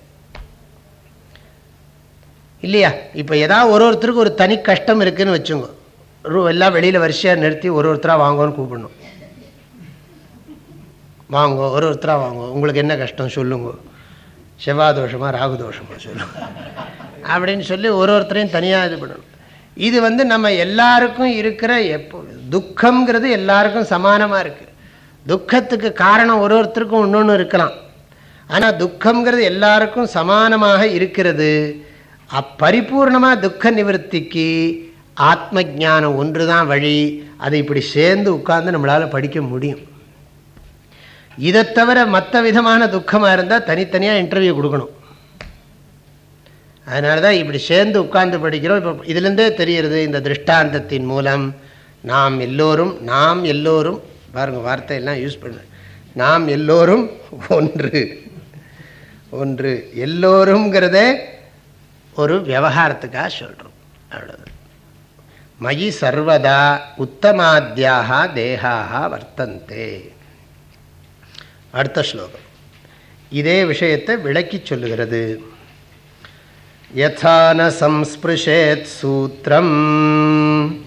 இல்லையா? இப்போ ஏதாவது ஒரு ஒருத்தருக்கு ஒரு தனி கஷ்டம் இருக்குதுன்னு வச்சுங்க எல்லாம் வெளியில் வரிசையாக நிறுத்தி ஒரு ஒருத்தராக வாங்கன்னு கூப்பிடணும். வாங்கோ ஒரு ஒருத்தராக வாங்கோ. உங்களுக்கு என்ன கஷ்டம் சொல்லுங்க. செவ்வாய் தோஷமா ராகு தோஷமா சொல்லுங்க அப்படின்னு சொல்லி ஒரு ஒருத்தரையும் தனியாக இது பண்ணணும். இது வந்து நம்ம எல்லாருக்கும் இருக்கிற எப்போ துக்கம்ங்கிறது எல்லாருக்கும் சமானமாக இருக்குது துக்கத்துக்கு காரணம் ஒரு ஒருத்தருக்கும் இன்னொன்று இருக்கலாம். ஆனால் துக்கம்ங்கிறது எல்லாருக்கும் சமானமாக இருக்கிறது. அப்பரிபூர்ணமாக துக்க நிவர்த்திக்கு ஆத்ம ஜானம் ஒன்று தான் வழி. அதை இப்படி சேர்ந்து உட்கார்ந்து நம்மளால் படிக்க முடியும். இதை தவிர மற்ற விதமான துக்கமாக இருந்தால் தனித்தனியாக இன்டர்வியூ கொடுக்கணும். அதனால தான் இப்படி சேர்ந்து உட்கார்ந்து படிக்கிறோம். இப்போ இதுலேருந்தே தெரிகிறது இந்த திருஷ்டாந்தத்தின் மூலம் நாம் எல்லோரும் நாம் எல்லோரும் பாருங்கள் வார்த்தையெல்லாம் யூஸ் பண்ண. நாம் எல்லோரும் ஒன்று. ஒன்று எல்லோருங்கிறதே ஒரு விவகாரத்துக்காக சொல்கிறோம் அவ்வளவு மயி சர்வதா உத்தமாத்தியாக தேகாக வர்த்தந்தே. அடுத்த ஸ்லோகம். இதே விஷயத்தை விளக்கி சொல்லுகிறது. யதான சம்ஸ்பிருஷேத் சூத்திரம்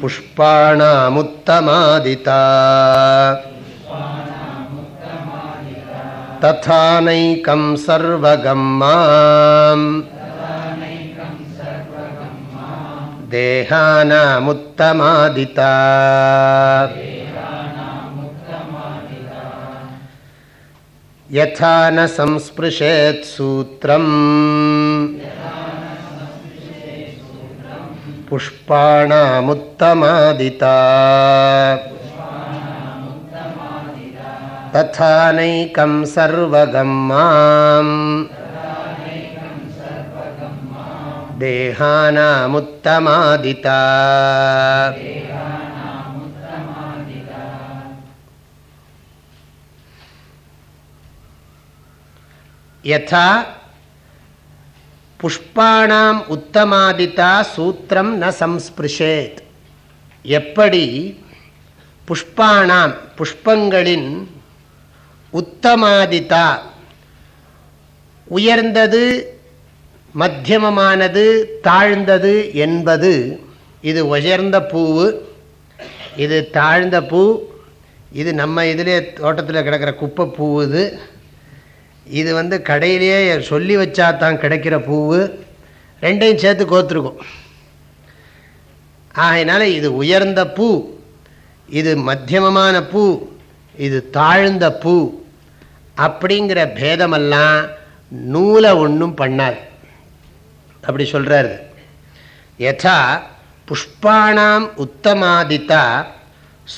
புஷ்பாணாமுத்தமாதிதா. ததானைக்கம் சர்வகம் மாம் தேகானாமுத்தமாதிதா யதா ந சம்ஸ்பிருஷேத் சூத்திரம் புஷ்பாணாமுத்தமாதிதா तथानैकं सर्वगं माम् देहानामुत्तमादिता यथा புஷ்பாணாம் உத்தமாதிதா சூத்திரம் ந சம்ஸ்பிருஷேத் எப்படி புஷ்பாணாம் புஷ்பங்களின் உத்தமாதிதா. உயர்ந்தது மத்தியமமானது தாழ்ந்தது என்பது. இது உயர்ந்த பூவு இது தாழ்ந்த பூ இது நம்ம இதிலே தோட்டத்தில் கிடக்கிற குப்பை பூ இது. இது வந்து கடையிலேயே சொல்லி வச்சா தான் கிடைக்கிற பூவு. ரெண்டையும் சேர்த்து கோத்துருக்கும் ஆகையினால இது உயர்ந்த பூ இது மத்தியமமான பூ இது தாழ்ந்த பூ. அப்படிங்கிற பேதமெல்லாம் நூலை ஒன்றும் பண்ணாது. அப்படி சொல்கிறாரு யதா புஷ்பாணாம் உத்தமாதித்தா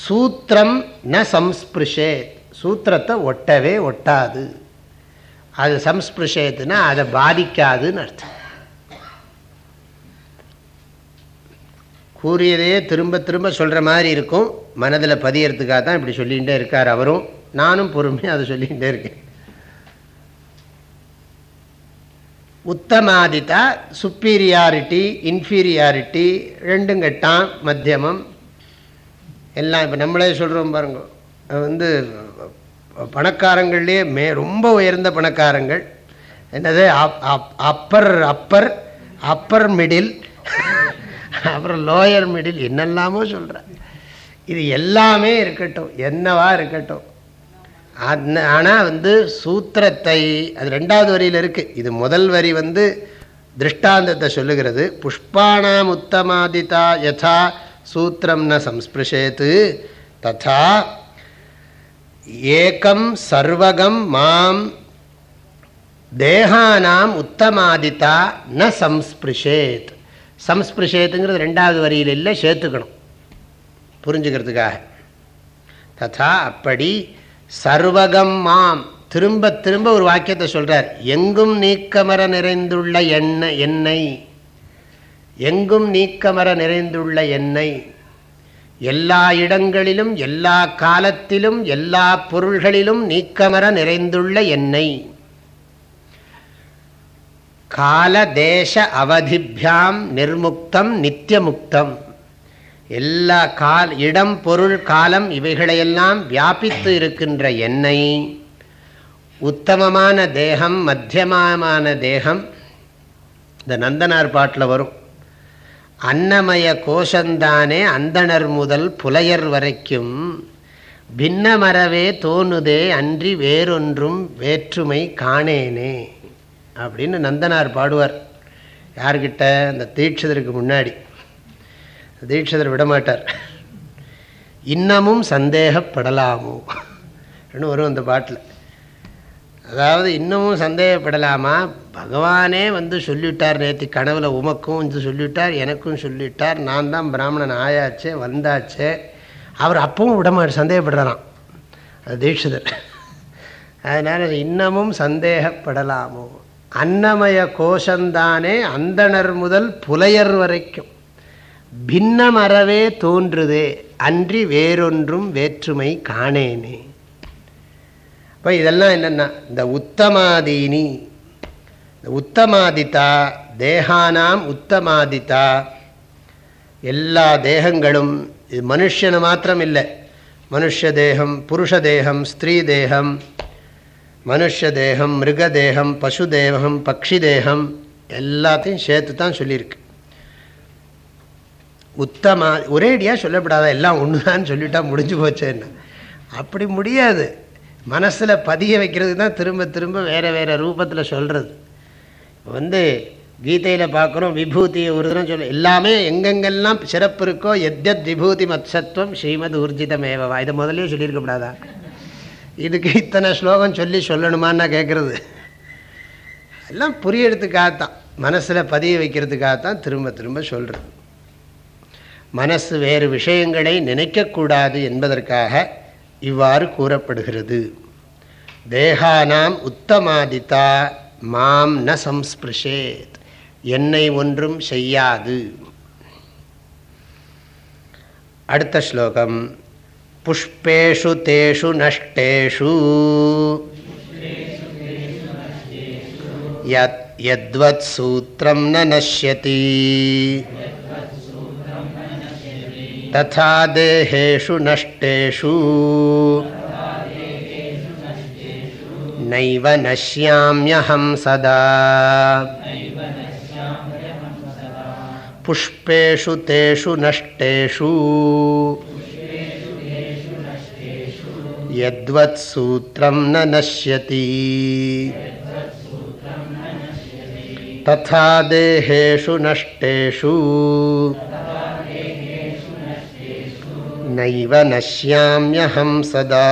சூத்திரம் ந சம்ஸ்பிருஷே. சூத்திரத்தை ஒட்டவே ஒட்டாது. அது சம்ஸ்பிருஷேத்துனா அதை பாதிக்காதுன்னு அர்த்தம். கூறியதையே திரும்ப திரும்ப சொல்கிற மாதிரி இருக்கும். மனதில் பதியறதுக்காக தான் இப்படி சொல்லிகிட்டே இருக்கார் அவரும். நானும் பொறுமையாக அதை சொல்லிகிட்டே இருக்கேன். உத்தமாதித்தா சுப்பீரியாரிட்டி இன்ஃபீரியாரிட்டி ரெண்டும் கட்டான் மத்தியமம். எல்லாம் இப்போ நம்மளே சொல்கிறோம் பாருங்க. வந்து பணக்காரங்கள்லேயே மே ரொம்ப உயர்ந்த பணக்காரங்கள். என்னது? அப்பர் அப்பர் அப்பர் மிடில் அப்புறம் லோயர் மிடில் என்னெல்லாமோ சொல்கிறேன் இது எல்லாமே இருக்கட்டும். என்னவா இருக்கட்டும். ஆனால் வந்து சூத்திரத்தை அது ரெண்டாவது வரியில் இருக்குது இது முதல் வரி வந்து திருஷ்டாந்தத்தை சொல்லுகிறது. புஷ்பானாம் உத்தமாதிதா யதா சூத்திரம் ந சம்ஸ்பிருஷேத்து. ததா ஏகம் சர்வகம் மாம் தேகானாம் உத்தமாதித்தா ந சம்ஸ்பிருஷேத். சம்ஸ்பிருஷேத்துங்கிறது ரெண்டாவது வரியில் இல்லை சேர்த்துக்கணும். புரிஞ்சுக்கிறதுக்காக. ததா அப்படி சர்வகம் மாம். திரும்ப திரும்ப ஒரு வாக்கியத்தை சொல்கிறார் எங்கும் நீக்கமர நிறைந்துள்ள எண்ணெய் எண்ணெய் எங்கும் நீக்கமர நிறைந்துள்ள எண்ணெய் எல்லா இடங்களிலும் எல்லா காலத்திலும் எல்லா பொருள்களிலும் நீக்கமர நிறைந்துள்ள எண்ணெய் கால தேச அவதிபியாம் நிர்முக்தம் நித்தியமுக்தம் எல்லா கால் இடம் பொருள் காலம் இவைகளையெல்லாம் வியாபித்து இருக்கின்ற எண்ணெய் உத்தமமான தேகம் மத்தியமான தேகம். இந்த நந்தனார் பாட்டில் வரும். அன்னமய கோஷந்தானே அந்தணர் முதல் புலையர் வரைக்கும். பின்னமரவே தோணுதே அன்றி வேறொன்றும் வேற்றுமை காணேனே. அப்படின்னு நந்தனார் பாடுவார். யார்கிட்ட? அந்த தீட்சிதருக்கு முன்னாடி. தீட்சிதர் விடமாட்டார். இன்னமும் சந்தேகப்படலாமோ? வரும் அந்த பாட்டில். அதாவது இன்னமும் சந்தேகப்படலாமா? பகவானே வந்து சொல்லிவிட்டார் நேற்று கனவுல உமக்கும் வந்து சொல்லிவிட்டார் எனக்கும் சொல்லிவிட்டார் நான் தான் பிராமணன் ஆயாச்சே வந்தாச்சே. அவர் அப்பவும் விடமாட்டு சந்தேகப்படுறாராம். அது தீட்சிதர். அதனால் இன்னமும் சந்தேகப்படலாமோ? அன்னமய கோஷந்தானே அந்தணர் முதல் புலையர் வரைக்கும். பின்னமறவே தோன்றுதே அன்றி வேறொன்றும் வேற்றுமை காணேனே. இப்போ இதெல்லாம் என்னென்னா இந்த உத்தமாதீனி இந்த உத்தமாதித்தா தேகானாம் உத்தமாதித்தா எல்லா தேகங்களும் இது மனுஷனு மாத்திரம் இல்லை மனுஷ தேகம் புருஷ தேகம் ஸ்திரீ தேகம் மனுஷ தேகம் மிருக தேகம் பசு தேகம் பக்ஷி தேகம் எல்லாத்தையும் சேர்த்து தான் சொல்லியிருக்கு. உத்தமா ஒரேடியாக சொல்லப்படாத எல்லாம் ஒன்று தான் சொல்லிட்டா முடிஞ்சு போச்சேன்னு அப்படி முடியாது. மனசில் பதிய வைக்கிறது தான் திரும்ப திரும்ப வேறு வேறு ரூபத்தில் சொல்கிறது வந்து கீதையில் பார்க்குறோம் விபூதியை ஒரு தினம் சொல்ல எல்லாமே எங்கெங்கெல்லாம் சிறப்பு இருக்கோ எத்யத் விபூதி மத்சத்துவம் ஸ்ரீமத் ஊர்ஜிதமேவா இதை முதலே சொல்லியிருக்கப்படாதா இதுக்கு இத்தனை ஸ்லோகம் சொல்லி சொல்லணுமான்னு கேட்குறது எல்லாம் புரியறதுக்காகத்தான் மனசில் பதிய வைக்கிறதுக்காகத்தான் திரும்ப திரும்ப சொல்கிறது மனசு வேறு விஷயங்களை நினைக்கக்கூடாது என்பதற்காக இவ்வாறு கூறப்படுகிறது. தேகானாம் உத்தமாதித்தா மாம் ந சம்ஸ்பிருஷேத் என்னை ஒன்றும் செய்யாது. அடுத்த ஸ்லோகம் புஷ்பேஷு தேஷு நஷ்டேஷு யத்வத் சூத்திரம் ந நஷ்யதி. तथा देहेषु नष्टेषु। नैव नश्याम्यहं सदा। पुष्पेषु तेषु नष्टेषु। यद्वत्सूत्रं न नश्यति। तथा देहेषु नष्टेषु। நைவ நஷ்யாமியஹம் சதா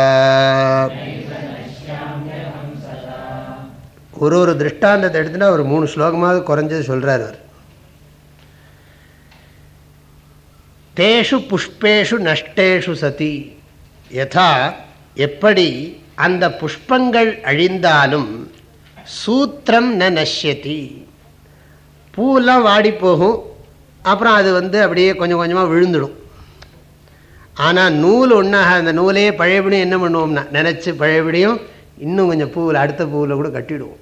ஒரு ஒரு திருஷ்டாந்தத்தை எடுத்துனா ஒரு மூணு ஸ்லோகமாவது குறைஞ்சது சொல்கிறார் அவர். தேஷு புஷ்பேஷு நஷ்டேஷு சதி. யதா எப்படி அந்த புஷ்பங்கள் அழிந்தாலும் சூத்திரம் ந நஷ்யதி. பூலாம் வாடி போகும். அப்புறம் அது வந்து அப்படியே கொஞ்சம் கொஞ்சமாக விழுந்துடும். ஆனால் நூல் ஒன்றாக அந்த நூலையே பழையபடியும் என்ன பண்ணுவோம்னா நினச்சி பழையபடியும் இன்னும் கொஞ்சம் பூவில் அடுத்த பூவில் கூட கட்டிடுவோம்.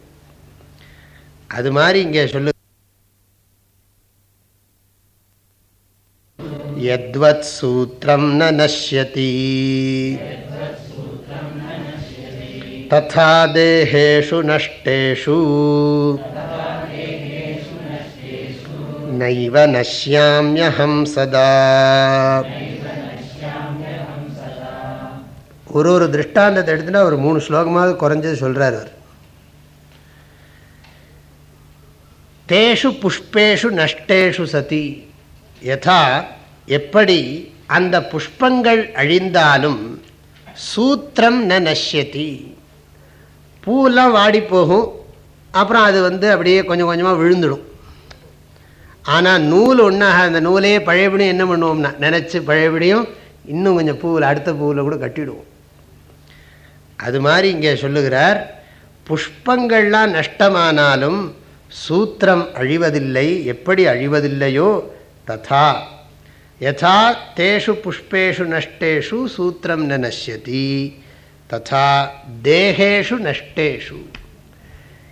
அது மாதிரி இங்கே சொல்லு எத்வத் சூத்திரம் ந நஷ்யதி. ததா தேகேஷு நஷ்டேஷு. நைவ நஷ்யாமியஹம் சதா. ஒரு ஒரு திருஷ்டாந்தத்தை எடுத்துனா ஒரு மூணு ஸ்லோகமாக குறைஞ்சது சொல்கிறார் அவர். தேஷு புஷ்பேஷு நஷ்டேஷு சதி. யதா எப்படி அந்த புஷ்பங்கள் அழிந்தாலும் சூத்திரம் ந நஷ்யதி. பூலாம் வாடி போகும் அப்புறம் அது வந்து அப்படியே கொஞ்சம் கொஞ்சமாக விழுந்துடும். ஆனால் நூல் ஒன்றாக அந்த நூலையே பழையபடியும் என்ன பண்ணுவோம்னா நினச்சி பழையபடியும் இன்னும் கொஞ்சம் பூவில் அடுத்த பூவில் கூட கட்டிடுவோம். அது மாதிரி இங்கே சொல்லுகிறார் புஷ்பங்கள்லாம் நஷ்டமானாலும் சூத்திரம் அழிவதில்லை. எப்படி அழிவதில்லையோ? ததா. யதா தேஷு புஷ்பேஷு நஷ்டேஷு சூத்திரம் ந நஷ்யதி. ததா. தேகேஷு நஷ்டேஷு.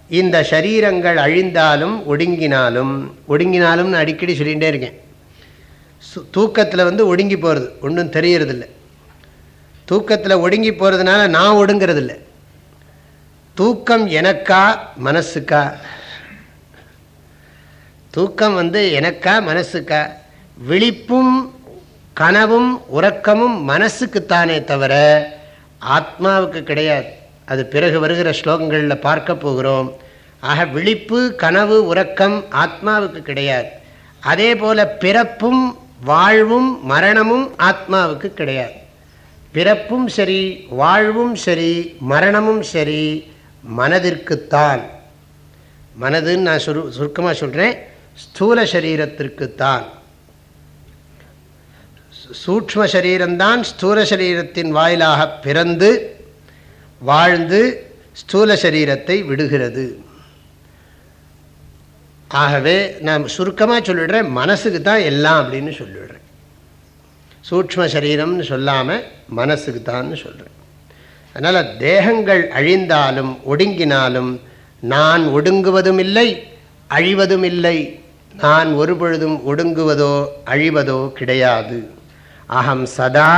இந்த சரீரங்கள் அழிந்தாலும் ஒடுங்கினாலும் ஒடுங்கினாலும்னு அடிக்கடி சொல்லிகிட்டே இருக்கேன். தூக்கத்தில் வந்து ஒடுங்கி போகிறது ஒன்றும் தெரியறதில்லை. தூக்கத்தில் ஒடுங்கி போகிறதுனால நான் ஒடுங்கிறதில்ல. தூக்கம் எனக்கா மனசுக்கா? தூக்கம் வந்து எனக்கா மனசுக்கா? விழிப்பும் கனவும் உறக்கமும் மனசுக்குத்தானே தவிர ஆத்மாவுக்கு கிடையாது. அது பிறகு வருகிற ஸ்லோகங்களில் பார்க்க போகிறோம். ஆக விழிப்பு கனவு உறக்கம் ஆத்மாவுக்கு கிடையாது. அதே போல பிறப்பும் வாழ்வும் மரணமும் ஆத்மாவுக்கு கிடையாது. பிறப்பும் சரி வாழ்வும் சரி மரணமும் சரி மனதிற்குத்தான். மனதுன்னு நான் சுரு சுருக்கமாக சொல்கிறேன் ஸ்தூல சரீரத்திற்குத்தான். சூக்ம சரீரம்தான் ஸ்தூல சரீரத்தின் வாயிலாக பிறந்து வாழ்ந்து ஸ்தூல சரீரத்தை விடுகிறது. ஆகவே நான் சுருக்கமாக சொல்லிடுறேன் மனசுக்கு தான் எல்லாம் அப்படின்னு சொல்லிடுறேன். சூக்ம சரீரம்னு சொல்லாமல் மனசுக்கு தான்னு சொல்கிறேன் அதனால் தேகங்கள் அழிந்தாலும் ஒடுங்கினாலும் நான் ஒடுங்குவதும் இல்லை அழிவதும் இல்லை. நான் ஒரு பொழுதும் ஒடுங்குவதோ அழிவதோ கிடையாது. அகம் சதா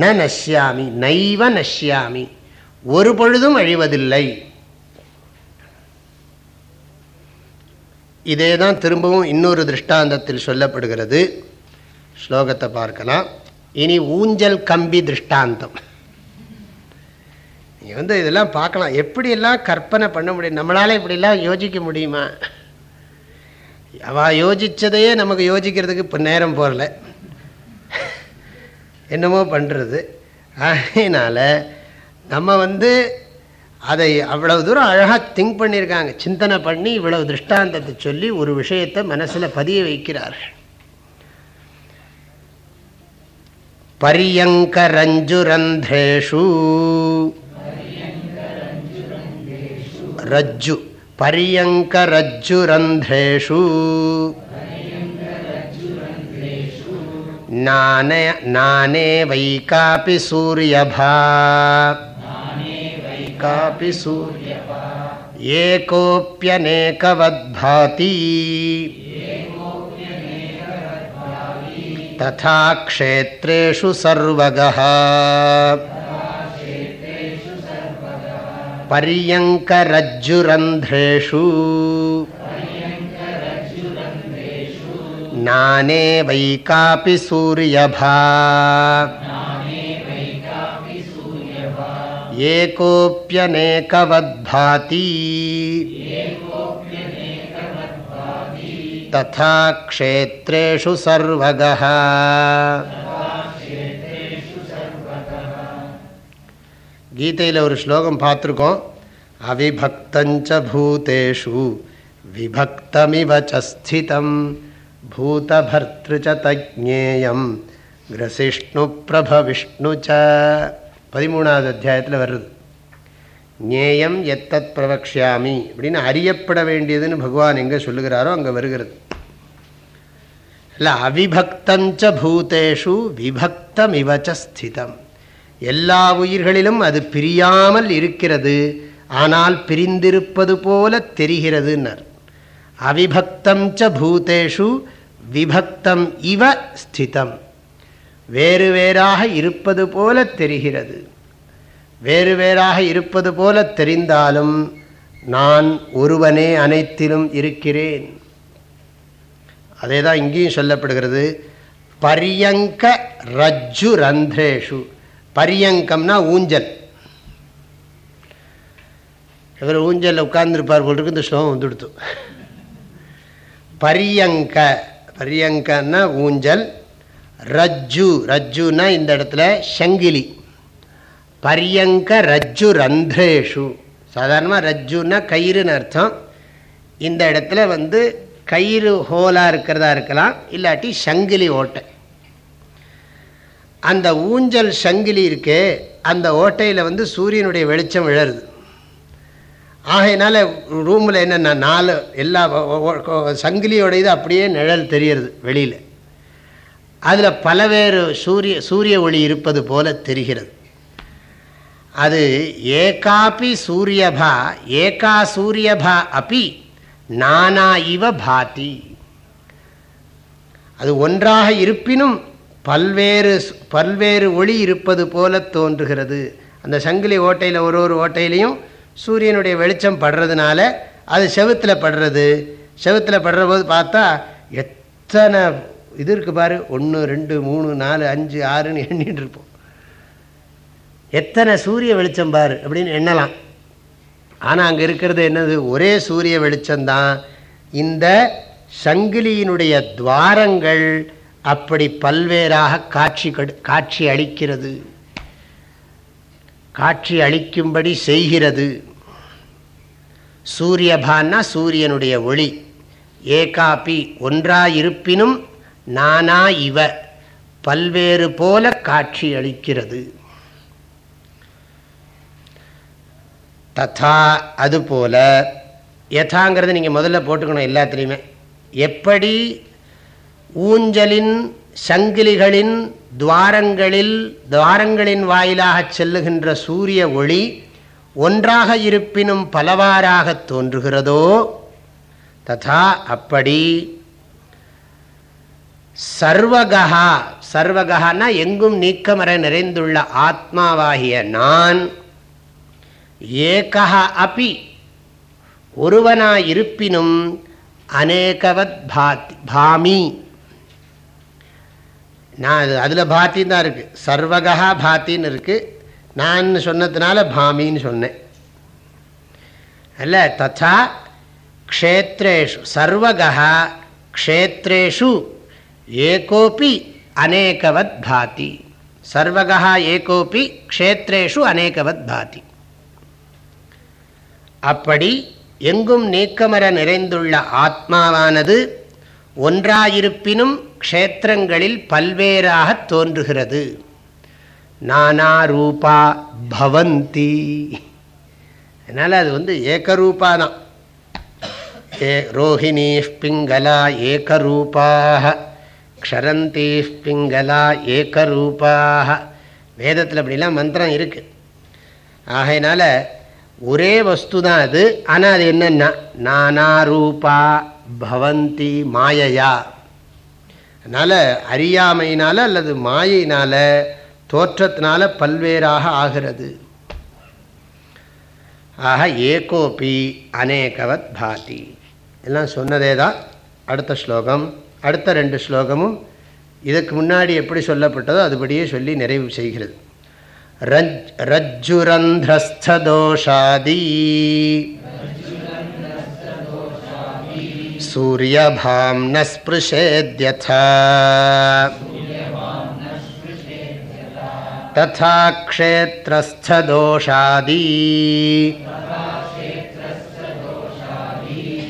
ந நஷ்யாமி நைவ நஷ்யாமி. ஒரு பொழுதும் அழிவதில்லை. இதே தான் திரும்பவும் இன்னொரு திருஷ்டாந்தத்தில் சொல்லப்படுகிறது. ஸ்லோகத்தை பார்க்கலாம். இனி ஊஞ்சல் கம்பி திருஷ்டாந்தம். நீங்கள் வந்து இதெல்லாம் பார்க்கலாம். எப்படியெல்லாம் கற்பனை பண்ண முடியும்? நம்மளால் இப்படிலாம் யோசிக்க முடியுமா? அவள் யோசித்ததையே நமக்கு யோசிக்கிறதுக்கு இப்போ நேரம் போகல என்னமோ பண்ணுறது அதனால் நம்ம வந்து அதை அவ்வளவு தூரம் அழகாக திங்க் பண்ணியிருக்காங்க. சிந்தனை பண்ணி இவ்வளவு திருஷ்டாந்தத்தை சொல்லி ஒரு விஷயத்தை மனசில் பதிய வைக்கிறார்கள். பரியங்கரஞ்சுரந்திரேஷு ரஜ்ஜு பரியங்கரஜ்ஜுரந்திரேஷு நானே நானே வைகாபி சூரியபா. कापि सूर्य एकोऽप्यनेकवद्भाति तथा क्षेत्रेषु सर्वगः। पर्यङ्करज्जुरन्ध्रेषु। नानेवैकापि सूर्यभाकोऽप्यनेकवद्भाति ததா க்ஷேத்ரேஷு சர்வகः கீதையில் ஒரு ஸ்லோகம் பார்த்துருக்கோம் அவிபக்தஞ்ச பூதேஷு விபக்தமிவ ஸ்திதம் பூதபர்த்திரு தஜ்ஞேயம் கிரசிஷ்ணு பிரபவிஷ்ணு ச பதிமூணாவது அத்தியாயத்தில் வருது. ஞேயம் எத்தத் பிரவக்ஷாமி அப்படின்னு அறியப்பட வேண்டியதுன்னு பகவான் எங்கே சொல்லுகிறாரோ அங்கே வருகிறது. இல்லை அவிபக்தஞ்ச பூதேஷு விபக்தம் இவச்ச ஸ்திதம். எல்லா உயிர்களிலும் அது பிரியாமல் இருக்கிறது ஆனால் பிரிந்திருப்பது போல தெரிகிறதுன்னர். அவிபக்தம் ச பூதேஷு விபக்தம் இவ ஸ்திதம். வேறு வேறாக இருப்பது போல தெரிகிறது. வேறு வேறாக இருப்பது போல தெரிந்தாலும் நான் ஒருவனே அனைத்திலும் இருக்கிறேன். அதே தான் இங்கேயும் சொல்லப்படுகிறது. பரியங்க ரஜ்ஜு ரந்திரேஷு பரியங்கம்னா ஊஞ்சல். இவர் ஊஞ்சலில் உட்கார்ந்துருப்பார் போல் இருக்கு இந்த ஸ்லோகம் வந்துடுத்து பரியங்க பரியங்கன்னா ஊஞ்சல். ரஜ்ஜு ரஜ்ஜுன்னா இந்த இடத்துல சங்கிலி. பரியங்க ரஜ்ஜு ரந்திரேஷு சாதாரணமாக ரஜ்ஜுன்னா கயிறுன்னு அர்த்தம். இந்த இடத்துல வந்து கயிறு ஹோலாக இருக்கிறதா இருக்கலாம் இல்லாட்டி சங்கிலி ஓட்டை. அந்த ஊஞ்சல் சங்கிலி இருக்கே அந்த ஓட்டையில் வந்து சூரியனுடைய வெளிச்சம் விழருது. ஆகையினால ரூமில் என்னென்ன நாலு எல்லா சங்கிலியோட இது அப்படியே நிழல் தெரியறது வெளியில். அதில் பலவேறு சூரிய சூரிய ஒளி இருப்பது போல தெரிகிறது. அது ஏகாப்பி சூரியபா ஏகா சூரியபா அப்பி நானா இவ பாதி. அது ஒன்றாக இருப்பினும் பல்வேறு பல்வேறு ஒளி இருப்பது போல தோன்றுகிறது. அந்த சங்கிலி ஓட்டையில் ஒரு ஒரு ஓட்டையிலையும் சூரியனுடைய வெளிச்சம் படுறதுனால அது செவுத்தில் படுறது. செவுத்தில் படுற போது பார்த்தா எத்தனை இது இருக்குது பாரு ஒன்று ரெண்டு மூணு நாலு அஞ்சு ஆறுன்னு எண்ணிட்டு இருப்போம். எத்தனை சூரிய வெளிச்சம் பார் அப்படின்னு எண்ணலாம். ஆனால் அங்கே இருக்கிறது என்னது? ஒரே சூரிய வெளிச்சம்தான் இந்த சங்கிலியினுடைய துவாரங்கள் அப்படி பல்வேறாக காட்சி காட்சி அளிக்கிறது. காட்சி அளிக்கும்படி செய்கிறது. சூரியபான்னா சூரியனுடைய ஒளி. ஏகாப்பி ஒன்றாயிருப்பினும் நானா இவ. பல்வேறு போல காட்சி அளிக்கிறது. ததா அதுபோல யதாங்கிறது நீங்கள் முதல்ல போட்டுக்கணும் எல்லாத்துலேயுமே. எப்படி ஊஞ்சலின் சங்கிலிகளின் துவாரங்களில் துவாரங்களின் வாயிலாக செல்லுகின்ற சூரிய ஒளி ஒன்றாக இருப்பினும் பலவாறாக தோன்றுகிறதோ ததா அப்படி. சர்வகா சர்வகனா எங்கும் நீக்கமர நிறைந்துள்ள ஆத்மாவாகிய நான் ஏகா அப்பி ஒருவனாயிருப்பினும் அநேகவத் பாத்தி பாமி. நான் அது அதில் பாத்தின்னு தான் இருக்குது சர்வகா பாத்தின்னு இருக்குது நான் சொன்னதுனால பாமின்னு சொன்னேன். அல்ல ததா க்ஷேத்ரேஷு சர்வகா க்ஷேத்ரேஷு ஏகோபி அநேகவத் பாதி சர்வகா ஏகோபி க்ஷேத்ரேஷு அநேகவத் பாதி அப்படி எங்கும் நீக்கமர நிறைந்துள்ள ஆத்மாவானது ஒன்றாயிருப்பினும் க்ஷேத்திரங்களில் பல்வேறாக தோன்றுகிறது. நானா ரூபா பவந்தி. அதனால் அது வந்து ஏகரூபா தான் ஏ ரோஹிணி பிங்களா ஏகரூபாக க்ஷரந்தி பிங்களா ஏகரூபாக. வேதத்தில் அப்படிலாம் மந்திரம் இருக்குது ஆகையினால ஒரே வஸ்து தான் அது. ஆனால் அது என்னென்னா நானா ரூபா பவந்தி மாயையா. அதனால் அறியாமையினால் அல்லது மாயினால் தோற்றத்தினால பல்வேறாக ஆகிறது. ஆக ஏகோபி அநேகவத் பாதி. எல்லாம் சொன்னதே தான் அடுத்த ஸ்லோகம் அடுத்த ரெண்டு ஸ்லோகமும் இதுக்கு முன்னாடி எப்படி சொல்லப்பட்டதோ அதுபடியே சொல்லி நிறைவு செய்கிறது. रज्जुरन्ध्रस्थदोषादी। सूर्यभां न स्पृशेद्यथा। तथा क्षेत्रस्थदोषादी।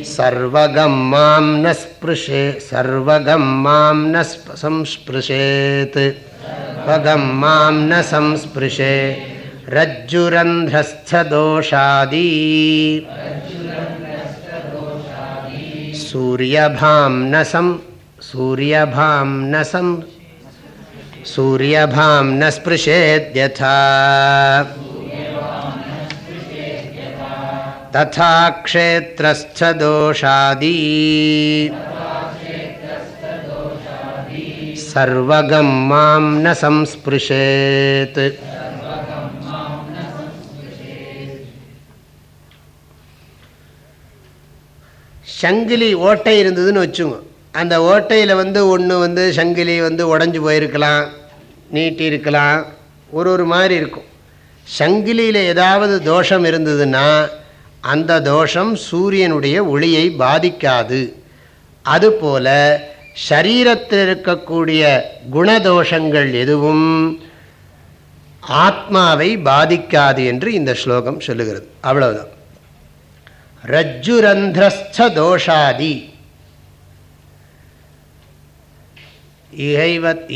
सर्वगं माँ न स्पृशे सर्वगं माँ न संस्पृशेत्। सर्वगं माँ न संस्पृशे। रज्जुरन्ध्रस्थदोषादी। सूर्यभां सूर्यभां सूर्यभां न स्पृशेद्यथा। तथा क्षेत्रस्थदोषादी। सर्वगं मां न संस्पृशेत् சங்கிலி ஓட்டை இருந்ததுன்னு வச்சுங்க அந்த ஓட்டையில் வந்து ஒன்று வந்து சங்கிலி வந்து உடஞ்சி போயிருக்கலாம் நீட்டி இருக்கலாம் ஒரு ஒரு மாதிரி இருக்கும் சங்கிலியில் ஏதாவது தோஷம் இருந்ததுன்னா அந்த தோஷம் சூரியனுடைய ஒளியை பாதிக்காது அதுபோல சரீரத்தில் இருக்கக்கூடிய குணதோஷங்கள் எதுவும் ஆத்மாவை பாதிக்காது என்று இந்த ஸ்லோகம் சொல்லுகிறது. அவ்வளவுதான். ரஜ்ஜுரந்திரஸ்த தோஷாதி.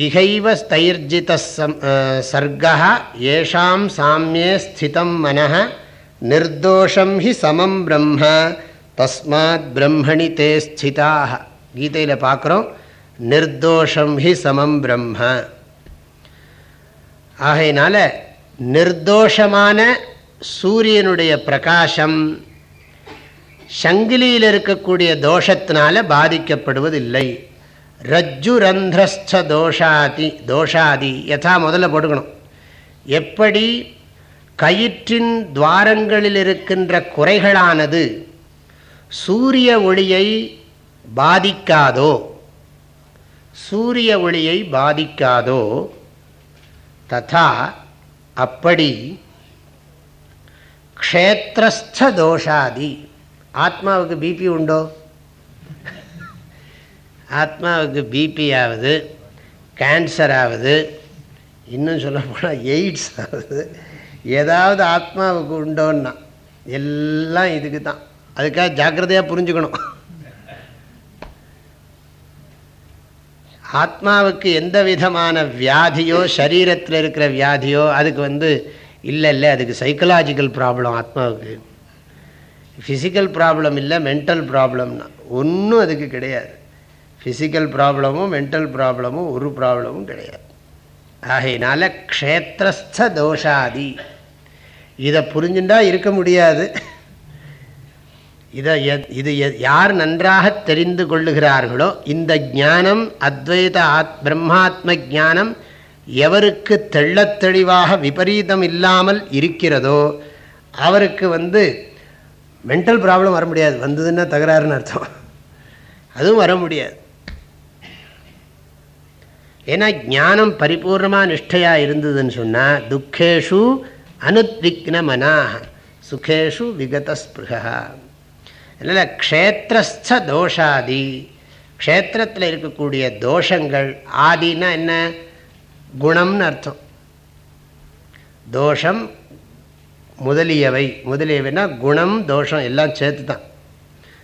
இகைவ ஸ்தைர்ஜித சர்க்கா ஏஷாம் சாமியே ஸ்திதம் மன நிர்தோஷம் ஹி சமம் பிரம்ம தஸ்மாத் பிரம்மணி தே ஸ்திதாக கீதையில் பார்க்குறோம் நிர்தோஷம் ஹி சமம் பிரம்ம. ஆகையினால நிர்தோஷமான சூரியனுடைய பிரகாசம் சங்கிலியில் இருக்கக்கூடிய தோஷத்தினால பாதிக்கப்படுவதில்லை. ரஜ்ஜு ரந்திரஸ்த தோஷாதி தோஷாதி யதா முதல்ல போட்டுக்கணும். எப்படி? கயிற்றின் துவாரங்களில் இருக்கின்ற குறைகளானது சூரிய ஒளியை பாதிக்காதோ? சூரிய ஒளியை பாதிக்காதோ? ததா அப்படி க்ஷேத்திரஸ்த தோஷாதி. ஆத்மாவுக்கு பிபி உண்டோ? ஆத்மாவுக்கு பிபி ஆகுது கேன்சர் ஆகுது இன்னும் சொல்ல போனால் எய்ட்ஸ் ஆகுது ஏதாவது ஆத்மாவுக்கு உண்டோன்னா எல்லாம் இதுக்கு தான். அதுக்காக ஜாக்கிரதையாக புரிஞ்சுக்கணும். ஆத்மாவுக்கு எந்த விதமான வியாதியோ சரீரத்தில் இருக்கிற வியாதியோ அதுக்கு வந்து இல்லை இல்லை அதுக்கு சைக்கலாஜிக்கல் ப்ராப்ளம் ஆத்மாவுக்கு. ஃபிசிக்கல் ப்ராப்ளம் இல்லை மென்டல் ப்ராப்ளம்னா ஒன்றும் அதுக்கு கிடையாது. ஃபிசிக்கல் ப்ராப்ளமும் மென்டல் ப்ராப்ளமும் ஒரு ப்ராப்ளமும் கிடையாது. ஆகையினால க்ஷேத்திரஸ்த தோஷாதி. இதை புரிஞ்சுட்டா இருக்க முடியாது. இதை இது யார் நன்றாக தெரிந்து கொள்ளுகிறார்களோ இந்த ஞானம் அத்வைத ஆத் பிரம்மாத்ம ஜானம் எவருக்கு தெள்ளத்தெளிவாக விபரீதம் இல்லாமல் இருக்கிறதோ அவருக்கு வந்து மென்டல் ப்ராப்ளம் வர முடியாது. வந்ததுன்னா தகராறுன்னு அர்த்தம். அதுவும் வர முடியாது. ஏன்னா ஞானம் பரிபூர்ணமாக நிஷ்டையாக இருந்ததுன்னு சொன்னால் துக்கேஷு அனுத்விக்ன மனாக சுகேஷு விகதஸ்பிருகா அதனால் க்ஷேத்திரஸ்த தோஷாதி. க்ஷேத்திரத்தில் இருக்கக்கூடிய தோஷங்கள் ஆதினா என்ன? குணம்னு அர்த்தம். தோஷம் முதலியவை. முதலியவைனா குணம் தோஷம் எல்லாம் சேர்த்து தான்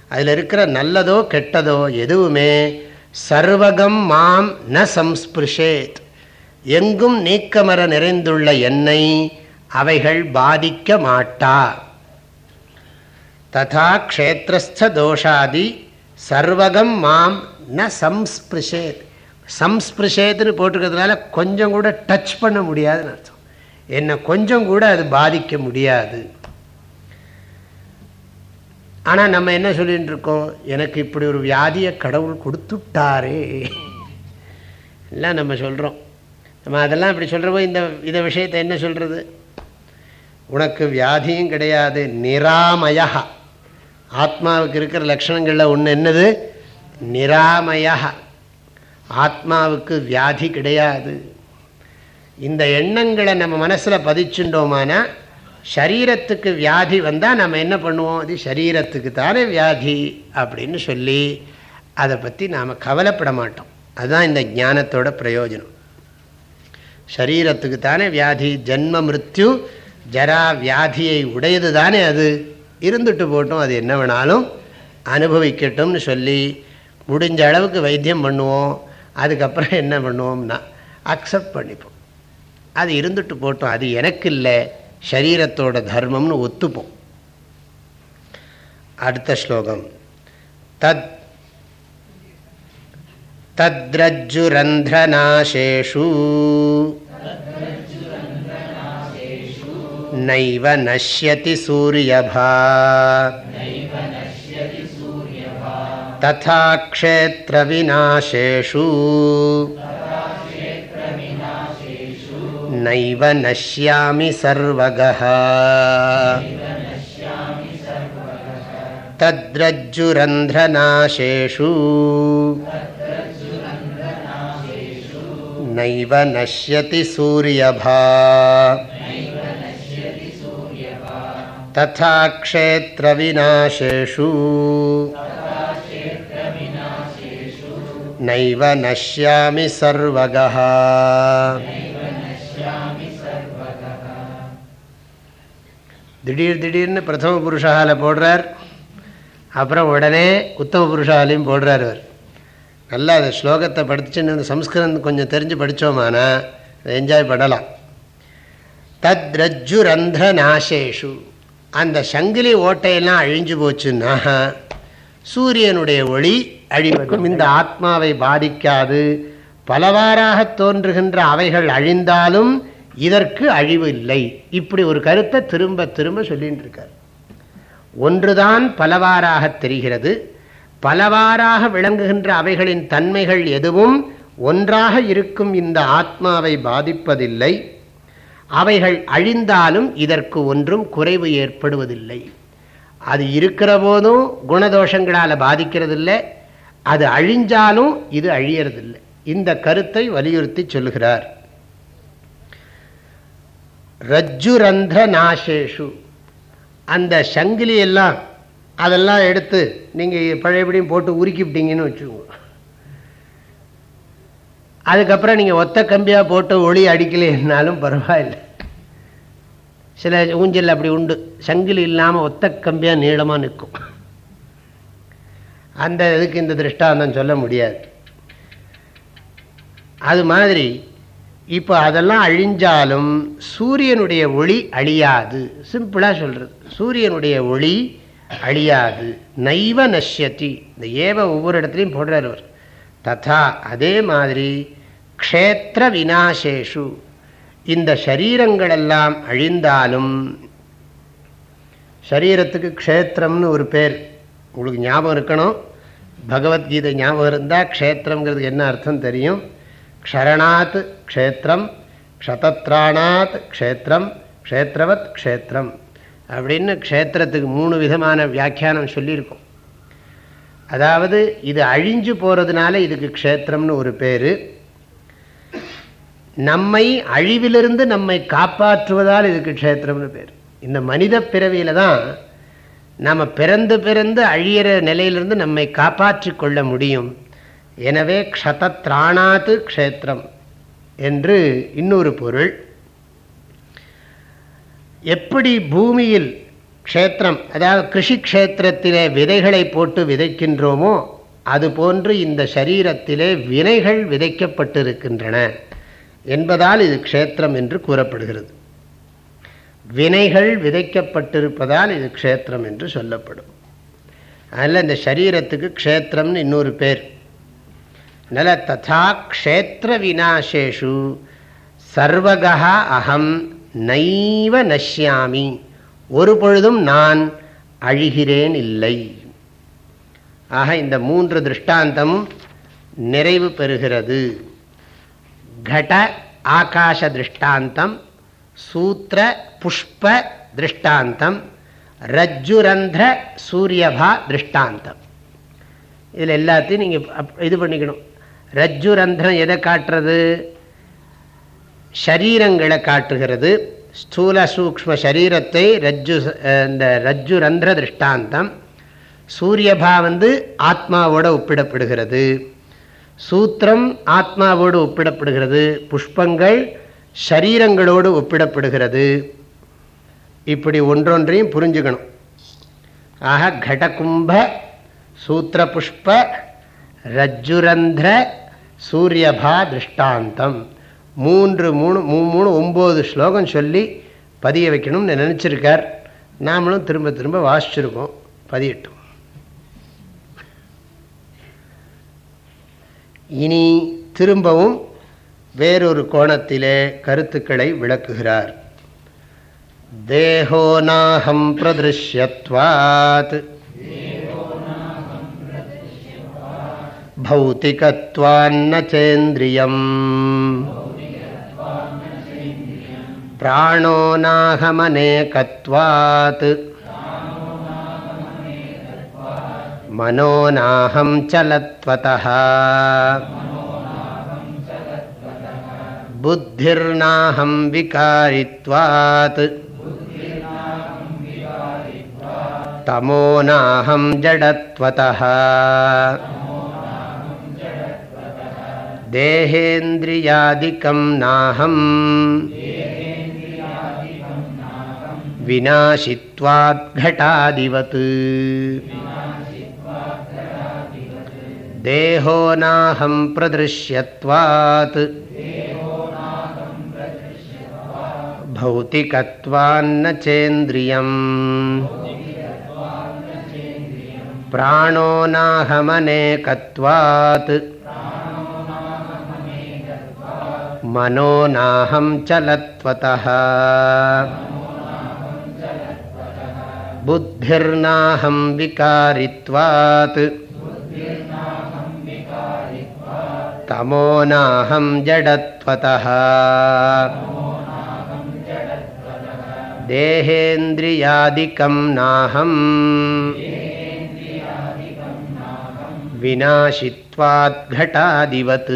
அதில் இருக்கிற நல்லதோ கெட்டதோ எதுவுமே சர்வகம் மாம் ந சம்ஸ்பிருஷேத். எங்கும் நீக்கமர நிறைந்துள்ள என்னை அவைகள் பாதிக்க மாட்டா. ததா க்ஷேத்திரஸ்தோஷாதி சர்வகம் மாம் ந சம்ஸ்பிருஷேத் சம்ஸ்பிருஷேத்துன்னு போட்டிருக்கிறதுனால கொஞ்சம் கூட டச் பண்ண முடியாதுன்னு அர்த்தம். என்னை கொஞ்சம் கூட அது பாதிக்க முடியாது. ஆனால் நம்ம என்ன சொல்லிகிட்டு இருக்கோம்? எனக்கு இப்படி ஒரு வியாதியை கடவுள் கொடுத்துட்டாரே. எல்லாம் நம்ம சொல்கிறோம் நம்ம அதெல்லாம் இப்படி சொல்கிறப்போ இந்த இந்த விஷயத்தை என்ன சொல்கிறது உனக்கு வியாதியும் கிடையாது நிராமயா ஆத்மாவுக்கு இருக்கிற லட்சணங்களில் ஒன்று என்னது? நிராமயா. ஆத்மாவுக்கு வியாதி கிடையாது. இந்த எண்ணங்களை நம்ம மனசில் பதிச்சுட்டோமானா சரீரத்துக்கு வியாதி வந்தால் நம்ம என்ன பண்ணுவோம்? அது சரீரத்துக்கு தானே வியாதி அப்படின்னு சொல்லி அதை பற்றி நாம் கவலைப்பட மாட்டோம். அதுதான் இந்த ஞானத்தோட பிரயோஜனம். சரீரத்துக்கு தானே வியாதி ஜென்ம மிருத்யு ஜரா வியாதியை உடையது தானே அது. இருந்துட்டு போட்டோம். அது என்ன வேணாலும் அனுபவிக்கட்டும்னு சொல்லி முடிஞ்ச அளவுக்கு வைத்தியம் பண்ணுவோம். அதுக்கப்புறம் என்ன பண்ணுவோம்னா அக்செப்ட் பண்ணிப்போம். அது இருந்துட்டு போட்டோம். அது எனக்கு இல்லை சரீரத்தோட தர்மம்னு ஒத்துப்போம். அடுத்த ஸ்லோகம். தத் தத்ரஜ்ஜுரந்திரநாசேஷு. नैव नश्यति सूर्यभा तथा क्षेत्रविनाशेषु नैव नश्यामि सर्वगः तद्रज्जुरन्ध्रनाशेषु नैव नश्यति सूर्यभा तथा क्षेत्रविनाशेषु नैव नश्यामि सर्वगः திடீர் திடீர்னு பிரதம புருஷால போடுறார் அப்புறம் உடனே உத்தம புருஷாலையும் போடுறார் அவர் நல்லா அந்த ஸ்லோகத்தை படிச்சுன்னு சம்ஸ்கிருதம் கொஞ்சம் தெரிஞ்சு படித்தோமானா என்ஜாய் பண்ணலாம் தத் ரஜ்ஜு ரந்திர நாசேஷு அந்த சங்கிலி ஓட்டையெல்லாம் அழிஞ்சு போச்சுன்னா சூரியனுடைய ஒளி அழிவதும் இந்த ஆத்மாவை பாதிக்காது. பலவாறாக தோன்றுகின்ற அவைகள் அழிந்தாலும் இதற்கு அழிவு இல்லை இப்படி ஒரு கருத்தை திரும்ப திரும்ப சொல்லிட்டு இருக்கார் ஒன்றுதான் பலவாறாக தெரிகிறது. பலவாறாக விளங்குகின்ற அவைகளின் தன்மைகள் எதுவும் ஒன்றாக இருக்கும் இந்த ஆத்மாவை பாதிப்பதில்லை. அவைகள் அழிந்தாலும் இதற்கு ஒன்றும் குறைவு ஏற்படுவதில்லை. அது இருக்கிற போதும் குணதோஷங்களால் பாதிக்கிறதில்லை. அது அழிஞ்சாலும் இது அழியறதில்லை. இந்த கருத்தை வலியுறுத்தி சொல்லுகிறார். ரஜ்ஜுரந்திர நாசேஷு அந்த சங்கிலி எல்லாம் அதெல்லாம் எடுத்து நீங்கள் பழையபடியும் போட்டு உருக்கிவிட்டீங்கன்னு வச்சுக்கோங்க. அதுக்கப்புறம் நீங்கள் ஒத்த கம்பியாக போட்டு ஒளி அடிக்கலைன்னாலும் பரவாயில்லை. சில ஊஞ்சல் அப்படி உண்டு. சங்கிலி இல்லாமல் ஒத்த கம்பியாக நீளமாக நிற்கும். அந்த இதுக்கு இந்த திருஷ்டாந்தம் சொல்ல முடியாது. அது மாதிரி இப்போ அதெல்லாம் அழிஞ்சாலும் சூரியனுடைய ஒளி அழியாது. சிம்பிளாக சொல்கிறது சூரியனுடைய ஒளி அழியாது. நைவ நஷ்யத்தி இந்த ஏவ ஒவ்வொரு இடத்துலையும் போடுறார் அவர். ததா அதே மாதிரி க்ஷேத்திர வினாசேஷு இந்த சரீரங்களெல்லாம் அழிந்தாலும் சரீரத்துக்கு க்ஷேத்திரம்னு ஒரு பேர் உங்களுக்கு ஞாபகம் இருக்கணும். பகவத்கீதை ஞாபகம் இருந்தால் க்ஷேத்திரங்கிறதுக்கு என்ன அர்த்தம் தெரியும்? க்ஷரணாத் க்ஷேத்திரம் க்ஷதத்ராணாத் க்ஷேத்திரம் க்ஷேத்திரவத் க்ஷேத்திரம் அப்படின்னு க்ஷேத்திரத்துக்கு மூணு விதமான வியாக்கியானம் சொல்லியிருக்கோம். அதாவது இது அழிஞ்சு போகிறதுனால இதுக்கு க்ஷேத்திரம்னு ஒரு பேர். நம்மை அழிவிலிருந்து நம்மை காப்பாற்றுவதால் இதுக்கு க்ஷேத்திரம்னு பேர். இந்த மனித பிறவியில் தான் நம்ம பிறந்து பிறந்து அழியிற நிலையிலிருந்து நம்மை காப்பாற்றி கொள்ள முடியும். எனவே க்ஷதத்ராணாத்து க்ஷேத்திரம் என்று இன்னொரு பொருள். எப்படி பூமியில் க்ஷேத்திரம் அதாவது கிருஷி க்ஷேத்திரத்திலே விதைகளை போட்டு விதைக்கின்றோமோ அதுபோன்று இந்த சரீரத்திலே வினைகள் விதைக்கப்பட்டிருக்கின்றன என்பதால் இது க்ஷேத்திரம் என்று கூறப்படுகிறது. வினைகள் விதைக்கப்பட்டிருப்பதால் இது க்ஷேத்திரம் என்று சொல்லப்படும். அதில் இந்த சரீரத்துக்கு க்ஷேத்திரம்னு இன்னொரு பேர். அதனால் ததா க்ஷேத்திர வினாசேஷு சர்வகா அகம் நைவ நஷ்யாமி. ஒரு பொழுதும் நான் அழிகிறேன் இல்லை. ஆக இந்த மூன்று திருஷ்டாந்தம் நிறைவு பெறுகிறது. கட ஆகாஷ திருஷ்டாந்தம் சூத்திர புஷ்ப திருஷ்டாந்தம் ரஜ்ஜுரந்திர சூரியபா திருஷ்டாந்தம். இதில் எல்லாத்தையும் நீங்கள் இது பண்ணிக்கணும். ரஜ்ஜுரந்திரம் எதை காட்டுறது? ஷரீரங்களை காட்டுகிறது. ஸ்தூல சூக்ம சரீரத்தை ரஜ்ஜு இந்த ரஜ்ஜு ரந்திர திருஷ்டாந்தம். சூரியபா வந்து ஆத்மாவோடு ஒப்பிடப்படுகிறது. சூத்திரம் ஆத்மாவோடு ஒப்பிடப்படுகிறது. புஷ்பங்கள் ஷரீரங்களோடு ஒப்பிடப்படுகிறது. இப்படி ஒன்றொன்றையும் புரிஞ்சுக்கணும். ஆக கடகும்ப சூத்திர புஷ்ப ரஜ்ஜுரந்திர சூரியபா திருஷ்டாந்தம். மூன்று மூணு மூணு ஒம்பது ஸ்லோகம் சொல்லி பதிய வைக்கணும்னு நினச்சிருக்கார். நாமளும் திரும்ப திரும்ப வாசிச்சிருக்கோம். பதியட்டும். இனி திரும்பவும் வேறொரு கோணத்திலே கருத்துக்களை விளக்குகிறார். தேகோ நாகம் பிரதிருஷ்யத்வாத் பௌத்திகத்வான்ன சேந்திரியம் प्राणो नाहमनेकत्वात् मनो नाहं चलत्वतः बुद्धिर्नाहं विकारित्वात् तमो नाहं जडत्वतः देहेन्द्रियादिकं नाहम् विनाशित्वाद्घटादिवत्। देहो नाहं प्रदृश्यत्वात् भौतिकत्वान्न चेन्द्रियम्। प्राणो नाहमनेकत्वात् मनो नाहं चलत्वतः बुद्धिर्नाहं विकारित्वात् तमो नाहं जडत्वतः देहेन्द्रियादिकं नाहम् विनाशित्वाद्घटादिवत्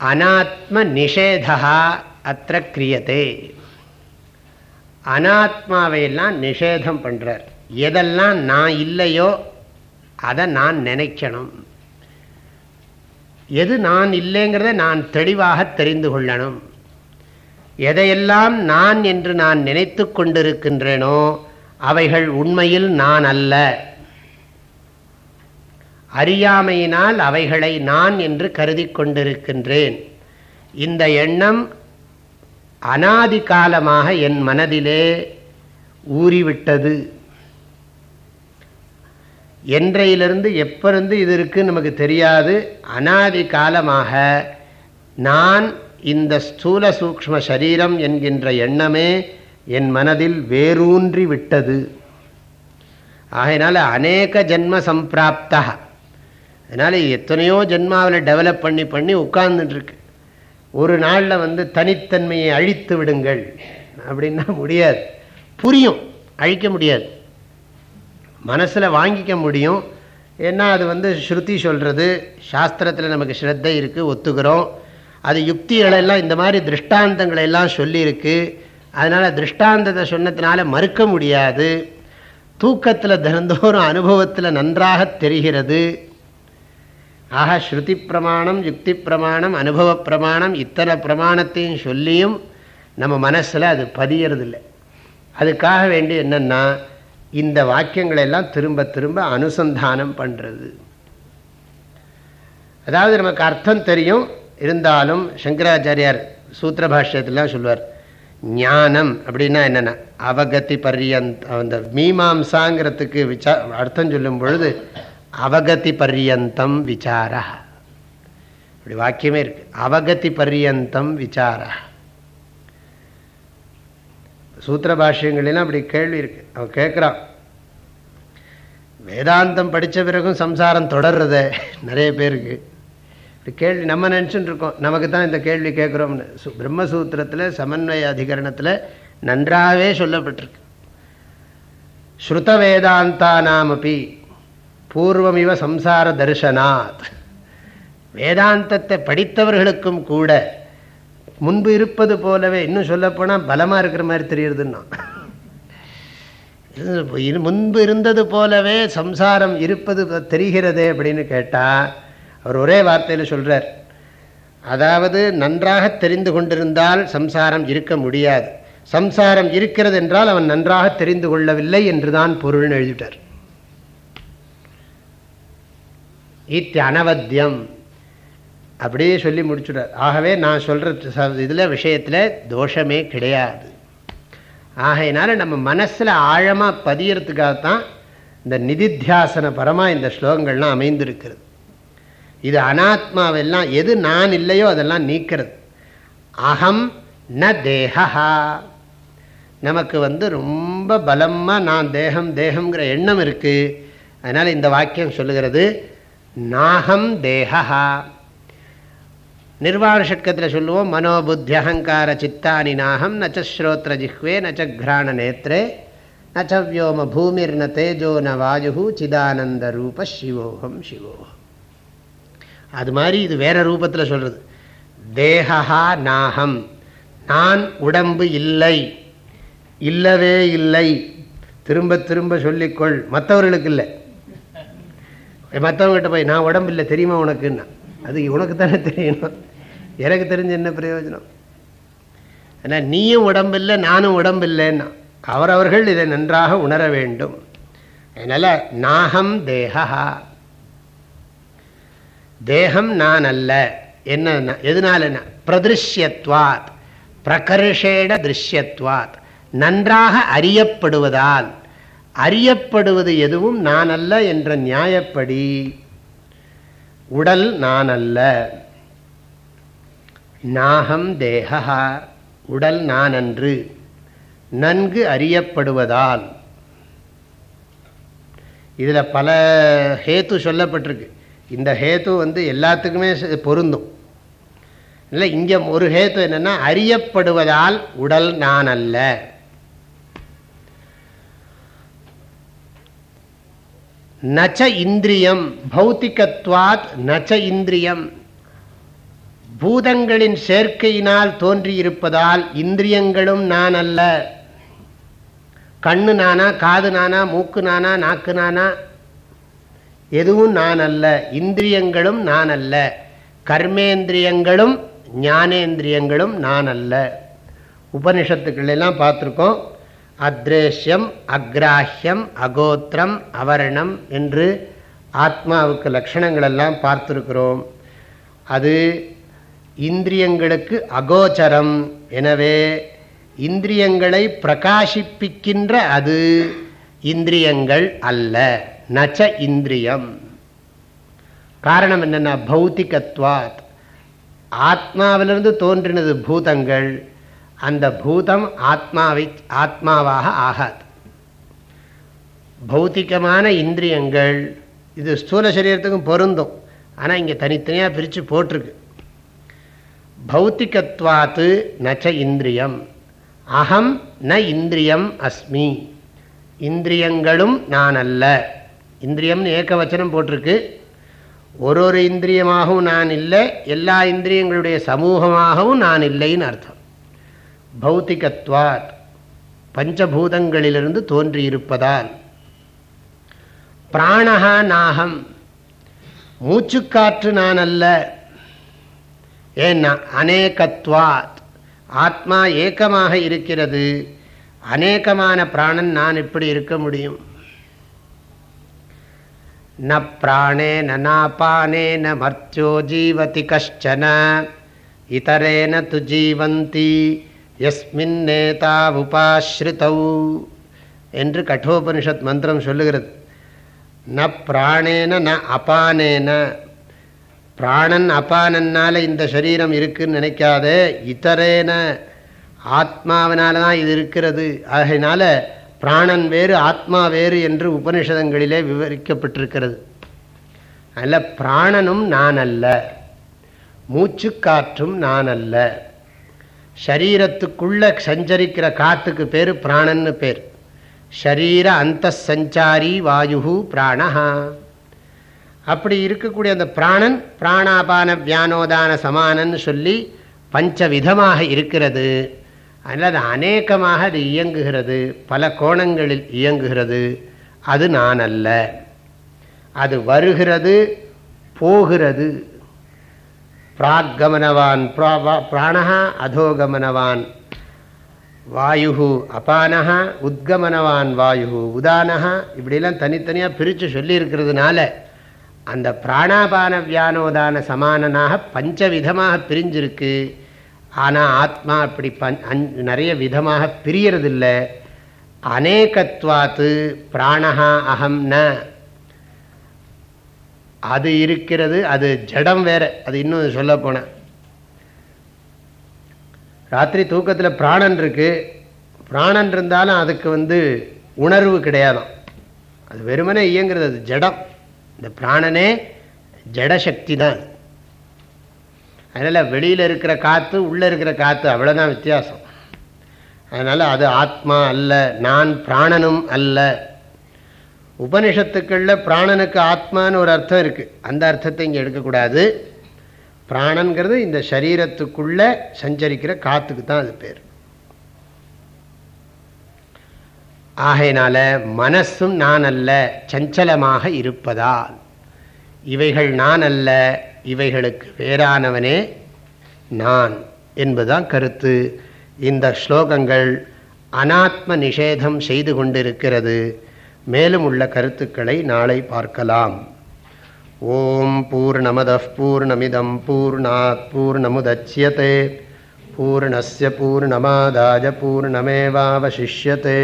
அனாத்ம நிஷேதா அத்த கிரியத்தே அனாத்மாவையெல்லாம் நிஷேதம் பண்ணுறார் எதெல்லாம் நான் இல்லையோ அதை நான் நினைக்கணும். எது நான் இல்லைங்கிறத நான் தெளிவாக தெரிந்து கொள்ளணும். எதையெல்லாம் நான் என்று நான் நினைத்து கொண்டிருக்கின்றேனோ அவைகள் உண்மையில் நான் அல்ல. அறியாமையினால் அவைகளை நான் என்று கருதி கொண்டிருக்கின்றேன். இந்த எண்ணம் அனாதி காலமாக என் மனதிலே ஊறிவிட்டது. என்றையிலிருந்து எப்பிருந்து இது இருக்குன்னு நமக்கு தெரியாது. அனாதி காலமாக நான் இந்த ஸ்தூல சூக்ம சரீரம் என்கின்ற எண்ணமே என் மனதில் வேரூன்றி விட்டது. ஆகையினால அநேக ஜென்ம சம்பிராப்தா அதனால் எத்தனையோ ஜென்மாவில் டெவலப் பண்ணி பண்ணி உட்கார்ந்துட்டுருக்கு. ஒரு நாளில் வந்து தனித்தன்மையை அழித்து விடுங்கள். அப்படின்னா முடியாது. புரியும். அழிக்க முடியாது. மனசில் வாங்கிக்க முடியும். ஏன்னா அது வந்து ஸ்ருதி சொல்கிறது சாஸ்திரத்தில் நமக்கு ஸ்ரத்தை இருக்குது ஒத்துக்கிறோம். அது யுக்திகளெல்லாம் இந்த மாதிரி திருஷ்டாந்தங்களை எல்லாம் சொல்லியிருக்கு. அதனால் திருஷ்டாந்தத்தை சொன்னதுனால மறுக்க முடியாது. தூக்கத்தில் தினந்தோறும் அனுபவத்தில் நன்றாக தெரிகிறது. ஆக ஸ்ருதி பிரமாணம் யுக்தி பிரமாணம் அனுபவ பிரமாணம் இத்தனை பிரமாணத்தையும் சொல்லியும் நம்ம மனசில் அது பதியறதில்லை. அதுக்காக வேண்டி என்னென்னா இந்த வாக்கியங்களெல்லாம் திரும்ப திரும்ப அனுசந்தானம் பண்ணுறது அதாவது நமக்கு அர்த்தம் தெரியும் இருந்தாலும் சங்கராச்சாரியார் சூத்திர பாஷ்யத்திலாம் சொல்லுவார் ஞானம் அப்படின்னா என்னென்ன அவகதி பர்யந்த் அந்த மீமாம்சாங்கிறதுக்கு விசா அர்த்தம் சொல்லும் பொழுது அவகதி பர்யந்தம் விசாரா. இப்படி வாக்கியமே இருக்கு. அவகதி பர்யந்தம் விசாரா. சூத்திர பாஷ்யங்கள்லாம் அப்படி கேள்வி இருக்கு. அவன் கேட்குறான் வேதாந்தம் படித்த பிறகும் சம்சாரம் தொடர்றத. நிறைய பேருக்கு. இப்படி கேள்வி நம்ம நினச்சிட்டு இருக்கோம். நமக்கு தான் இந்த கேள்வி கேட்குறோம்னு பிரம்மசூத்திரத்தில் சமன்வய அதிகரணத்தில் நன்றாகவே சொல்லப்பட்டிருக்கு. ஸ்ருத வேதாந்தானாமப்பி பூர்வமிவ சம்சார தர்சனாத் வேதாந்தத்தை படித்தவர்களுக்கும் கூட முன்பு இருப்பது போலவே இன்னும் சொல்லப்போனால் பலமாக இருக்கிற மாதிரி தெரியுதுன்னா முன்பு இருந்தது போலவே சம்சாரம் இருப்பது தெரிகிறதே அப்படின்னு கேட்டால் அவர் ஒரே வார்த்தையில் சொல்கிறார் அதாவது நன்றாக தெரிந்து கொண்டிருந்தால் சம்சாரம் இருக்க முடியாது. சம்சாரம் இருக்கிறது என்றால் அவன் நன்றாக தெரிந்து கொள்ளவில்லை என்றுதான் பொருள்னு எழுதிட்டார் இத்தி அனவத்தியம் அப்படியே சொல்லி முடிச்சுட்டார் ஆகவே நான் சொல்கிற இதில் விஷயத்தில் தோஷமே கிடையாது. ஆகையினால நம்ம மனசில் ஆழமாக பதியறதுக்காகத்தான் இந்த நிதித்தியாசன பரமாக இந்த ஸ்லோகங்கள்லாம் அமைந்திருக்கிறது. இது அனாத்மாவெல்லாம் எது நான் இல்லையோ அதெல்லாம் நீக்கிறது. அகம் ந தேகா நமக்கு வந்து ரொம்ப பலமாக நான் தேகம் தேகங்கிற எண்ணம் இருக்குது அதனால் இந்த வாக்கியம் சொல்லுகிறது நாகம் தேகா நிர்வாண ஷட்கத்தில் சொல்லுவோம் மனோபுத்தி அகங்கார சித்தானி நாகம் நச்ச ஸ்ரோத்ர ஜிஹ்வே நச்ச கிராண நேத்திரே நச்ச வியோம பூமிர் ந தேஜோ ந வாயு சிதானந்த ரூப சிவோகம் சிவோகம். அது மாதிரி இது வேற ரூபத்தில் சொல்கிறது தேகா நாகம். நான் உடம்பு இல்லை. இல்லவே இல்லை. திரும்ப திரும்ப சொல்லிக்கொள். மற்றவர்களுக்கு இல்லை. மற்றவங்ககிட்ட போய் நான் உடம்பு இல்லை தெரியுமா உனக்குன்னா? அது உனக்கு தானே தெரியணும். எனக்கு தெரிஞ்ச என்ன பிரயோஜனம்? ஆனால் நீயும் உடம்பில்லை நானும் உடம்பில்லைன்னா அவரவர்கள் இதை நன்றாக உணர வேண்டும். அதனால் நாகம் தேகா தேகம் நான் அல்ல. என்ன எதனால பிரதிருஷ்யத்வாத் பிரகர்ஷேட திருஷ்யத்வாத் நன்றாக அறியப்படுவதால். அறியப்படுவது எதுவும் நான் அல்ல என்ற நியாயப்படி உடல் நான் அல்ல நாகம் தேகா உடல் நான் அன்று நன்கு அறியப்படுவதால். இதில் பல ஹேத்து சொல்லப்பட்டிருக்கு. இந்த ஹேத்து வந்து எல்லாத்துக்குமே பொருந்தும். இல்லை இங்கே ஒரு ஹேத்து என்னென்னா அறியப்படுவதால் உடல் நான் அல்ல நச்ச இந்திரியம் பௌத்திகத்வாத் நச்ச இந்திரியம். பூதங்களின் சேர்க்கையினால் தோன்றியிருப்பதால் இந்திரியங்களும் நான் அல்ல. கண்ணு நானா காது நானா மூக்கு நானா நாக்கு நானா? எதுவும் நான் அல்ல. இந்திரியங்களும் நான் அல்ல. கர்மேந்திரியங்களும் ஞானேந்திரியங்களும் நான் அல்ல. உபனிஷத்துக்கள் எல்லாம் பார்த்துருக்கோம். அத்ரேஷ்யம் அக்ராஹ்யம் அகோத்திரம் அவரணம் என்று ஆத்மாவுக்கு லட்சணங்களெல்லாம் பார்த்துருக்கிறோம். அது இந்திரியங்களுக்கு அகோச்சரம். எனவே இந்திரியங்களை பிரகாசிப்பிக்கின்ற அது இந்திரியங்கள் அல்ல நச்ச இந்திரியம். காரணம் என்னென்னா பௌத்திகத்வாத். ஆத்மாவிலிருந்து தோன்றினது பூதங்கள் அந்த பூதம் ஆத்மாவை ஆத்மாவாக ஆகாது. பௌத்திகமான இந்திரியங்கள் இது ஸ்தூல சரீரத்துக்கும் பொருந்தும். ஆனால் இங்கே தனித்தனியாக பிரித்து போட்டிருக்கு. பௌத்திகத்வாத்து நச்ச இந்திரியம் அகம் ந இந்திரியம் அஸ்மி. இந்திரியங்களும் நான் அல்ல இந்திரியம்னு ஏக்க வச்சனம் போட்டிருக்கு. ஒரு ஒரு இந்திரியமாகவும் நான் இல்லை எல்லா இந்திரியங்களுடைய சமூகமாகவும் நான் இல்லைன்னு அர்த்தம். பௌத்திகத்வாத் பஞ்சபூதங்களிலிருந்து தோன்றியிருப்பதால். பிராணஹா நாகம். மூச்சுக்காற்று நான் அல்ல ஏன்னா அநேகத்வாத். ஆத்மா ஏக்கமாக இருக்கிறது. அநேகமான பிராணன் நான் இப்படி இருக்க முடியும். ந பிராணே நாபானே ந மர்த்தியோ ஜீவதி கஷ்டன. இதரேன து ஜீவந்தி எஸ்மின்னேதா உபாஸ்ருதௌ என்று கட்டோபனிஷத் மந்திரம் சொல்லுகிறது. ந பிராணேன ந அபானேன. பிராணன் அபானன்னால் இந்த சரீரம் இருக்குன்னு நினைக்காதே இத்தரேன ஆத்மாவினால தான் இது இருக்கிறது. ஆகையினால பிராணன் வேறு ஆத்மா வேறு என்று உபனிஷதங்களிலே விவரிக்கப்பட்டிருக்கிறது. அதில் பிராணனும் நான் அல்ல மூச்சுக்காற்றும் நான் அல்ல ஷரீரத்துக்குள்ள சஞ்சரிக்கிற காத்துக்கு பேர் பிராணன்னு பேர். ஷரீர அந்த சஞ்சாரி வாயு பிராணஹா. அப்படி இருக்கக்கூடிய அந்த பிராணன் பிராணாபான வியானோதான சமானன்னு சொல்லி பஞ்ச விதமாக இருக்கிறது. அதனால் அது அநேகமாக அது இயங்குகிறது. பல கோணங்களில் இயங்குகிறது. அது நான் அல்ல அது வருகிறது போகிறது. பிராக்கமனவான் பிராணா அதோகமனவான் வாயு அபானஹா உத்கமனவான் வாயு உதானஹா இப்படிலாம் தனித்தனியாக பிரித்து சொல்லியிருக்கிறதுனால அந்த பிராணாபான வியானோதான சமானனாக பஞ்சவிதமாக பிரிஞ்சிருக்கு. ஆனால் ஆத்மா அப்படி பஞ் நிறைய விதமாக பிரியறதில்லை. அநேகத்வாத்து பிராணஹா அகம் ந அது இருக்கிறது அது ஜடம் வேற. அது இன்னும் சொல்ல போனேன் ராத்திரி தூக்கத்தில் பிராணன் இருக்கு. பிராணன் இருந்தாலும் அதுக்கு வந்து உணர்வு கிடையாதான் அது வெறுமனே இயங்குறது அது ஜடம். இந்த பிராணனே ஜடசக்தி தான் அதனால் வெளியில் இருக்கிற காற்று உள்ளே இருக்கிற காற்று அவ்வளோதான் வித்தியாசம். அதனால் அது ஆத்மா அல்ல நான் பிராணனும் அல்ல. உபனிஷத்துக்களில் பிராணனுக்கு ஆத்மான்னு ஒரு அர்த்தம் இருக்குது அந்த அர்த்தத்தை இங்கே எடுக்கக்கூடாது. பிராணங்கிறது இந்த சரீரத்துக்குள்ளே சஞ்சரிக்கிற காத்துக்கு தான் அது பேர். ஆகையினால மனசும் நான் அல்ல சஞ்சலமாக இருப்பதால். இவைகள் நான் அல்ல இவைகளுக்கு வேறானவனே நான் என்பதுதான் கருத்து. இந்த ஸ்லோகங்கள் அனாத்ம நிஷேதம் செய்து கொண்டிருக்கிறது. மேலும் உள்ள கருத்துக்களை நாளை பார்க்கலாம். ஓம் பூர்ணமத பூர்ணமிதம் பூர்ணாத் பூர்ணமுதட்சியதே பூர்ணஸ்ய பூர்ணமாதாஜ பூர்ணமேவாவசிஷ்யते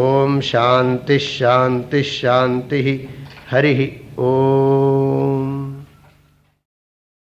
ஓம் சாந்தி ஷாந்தி ஷாந்தி. ஹரி ஓம்.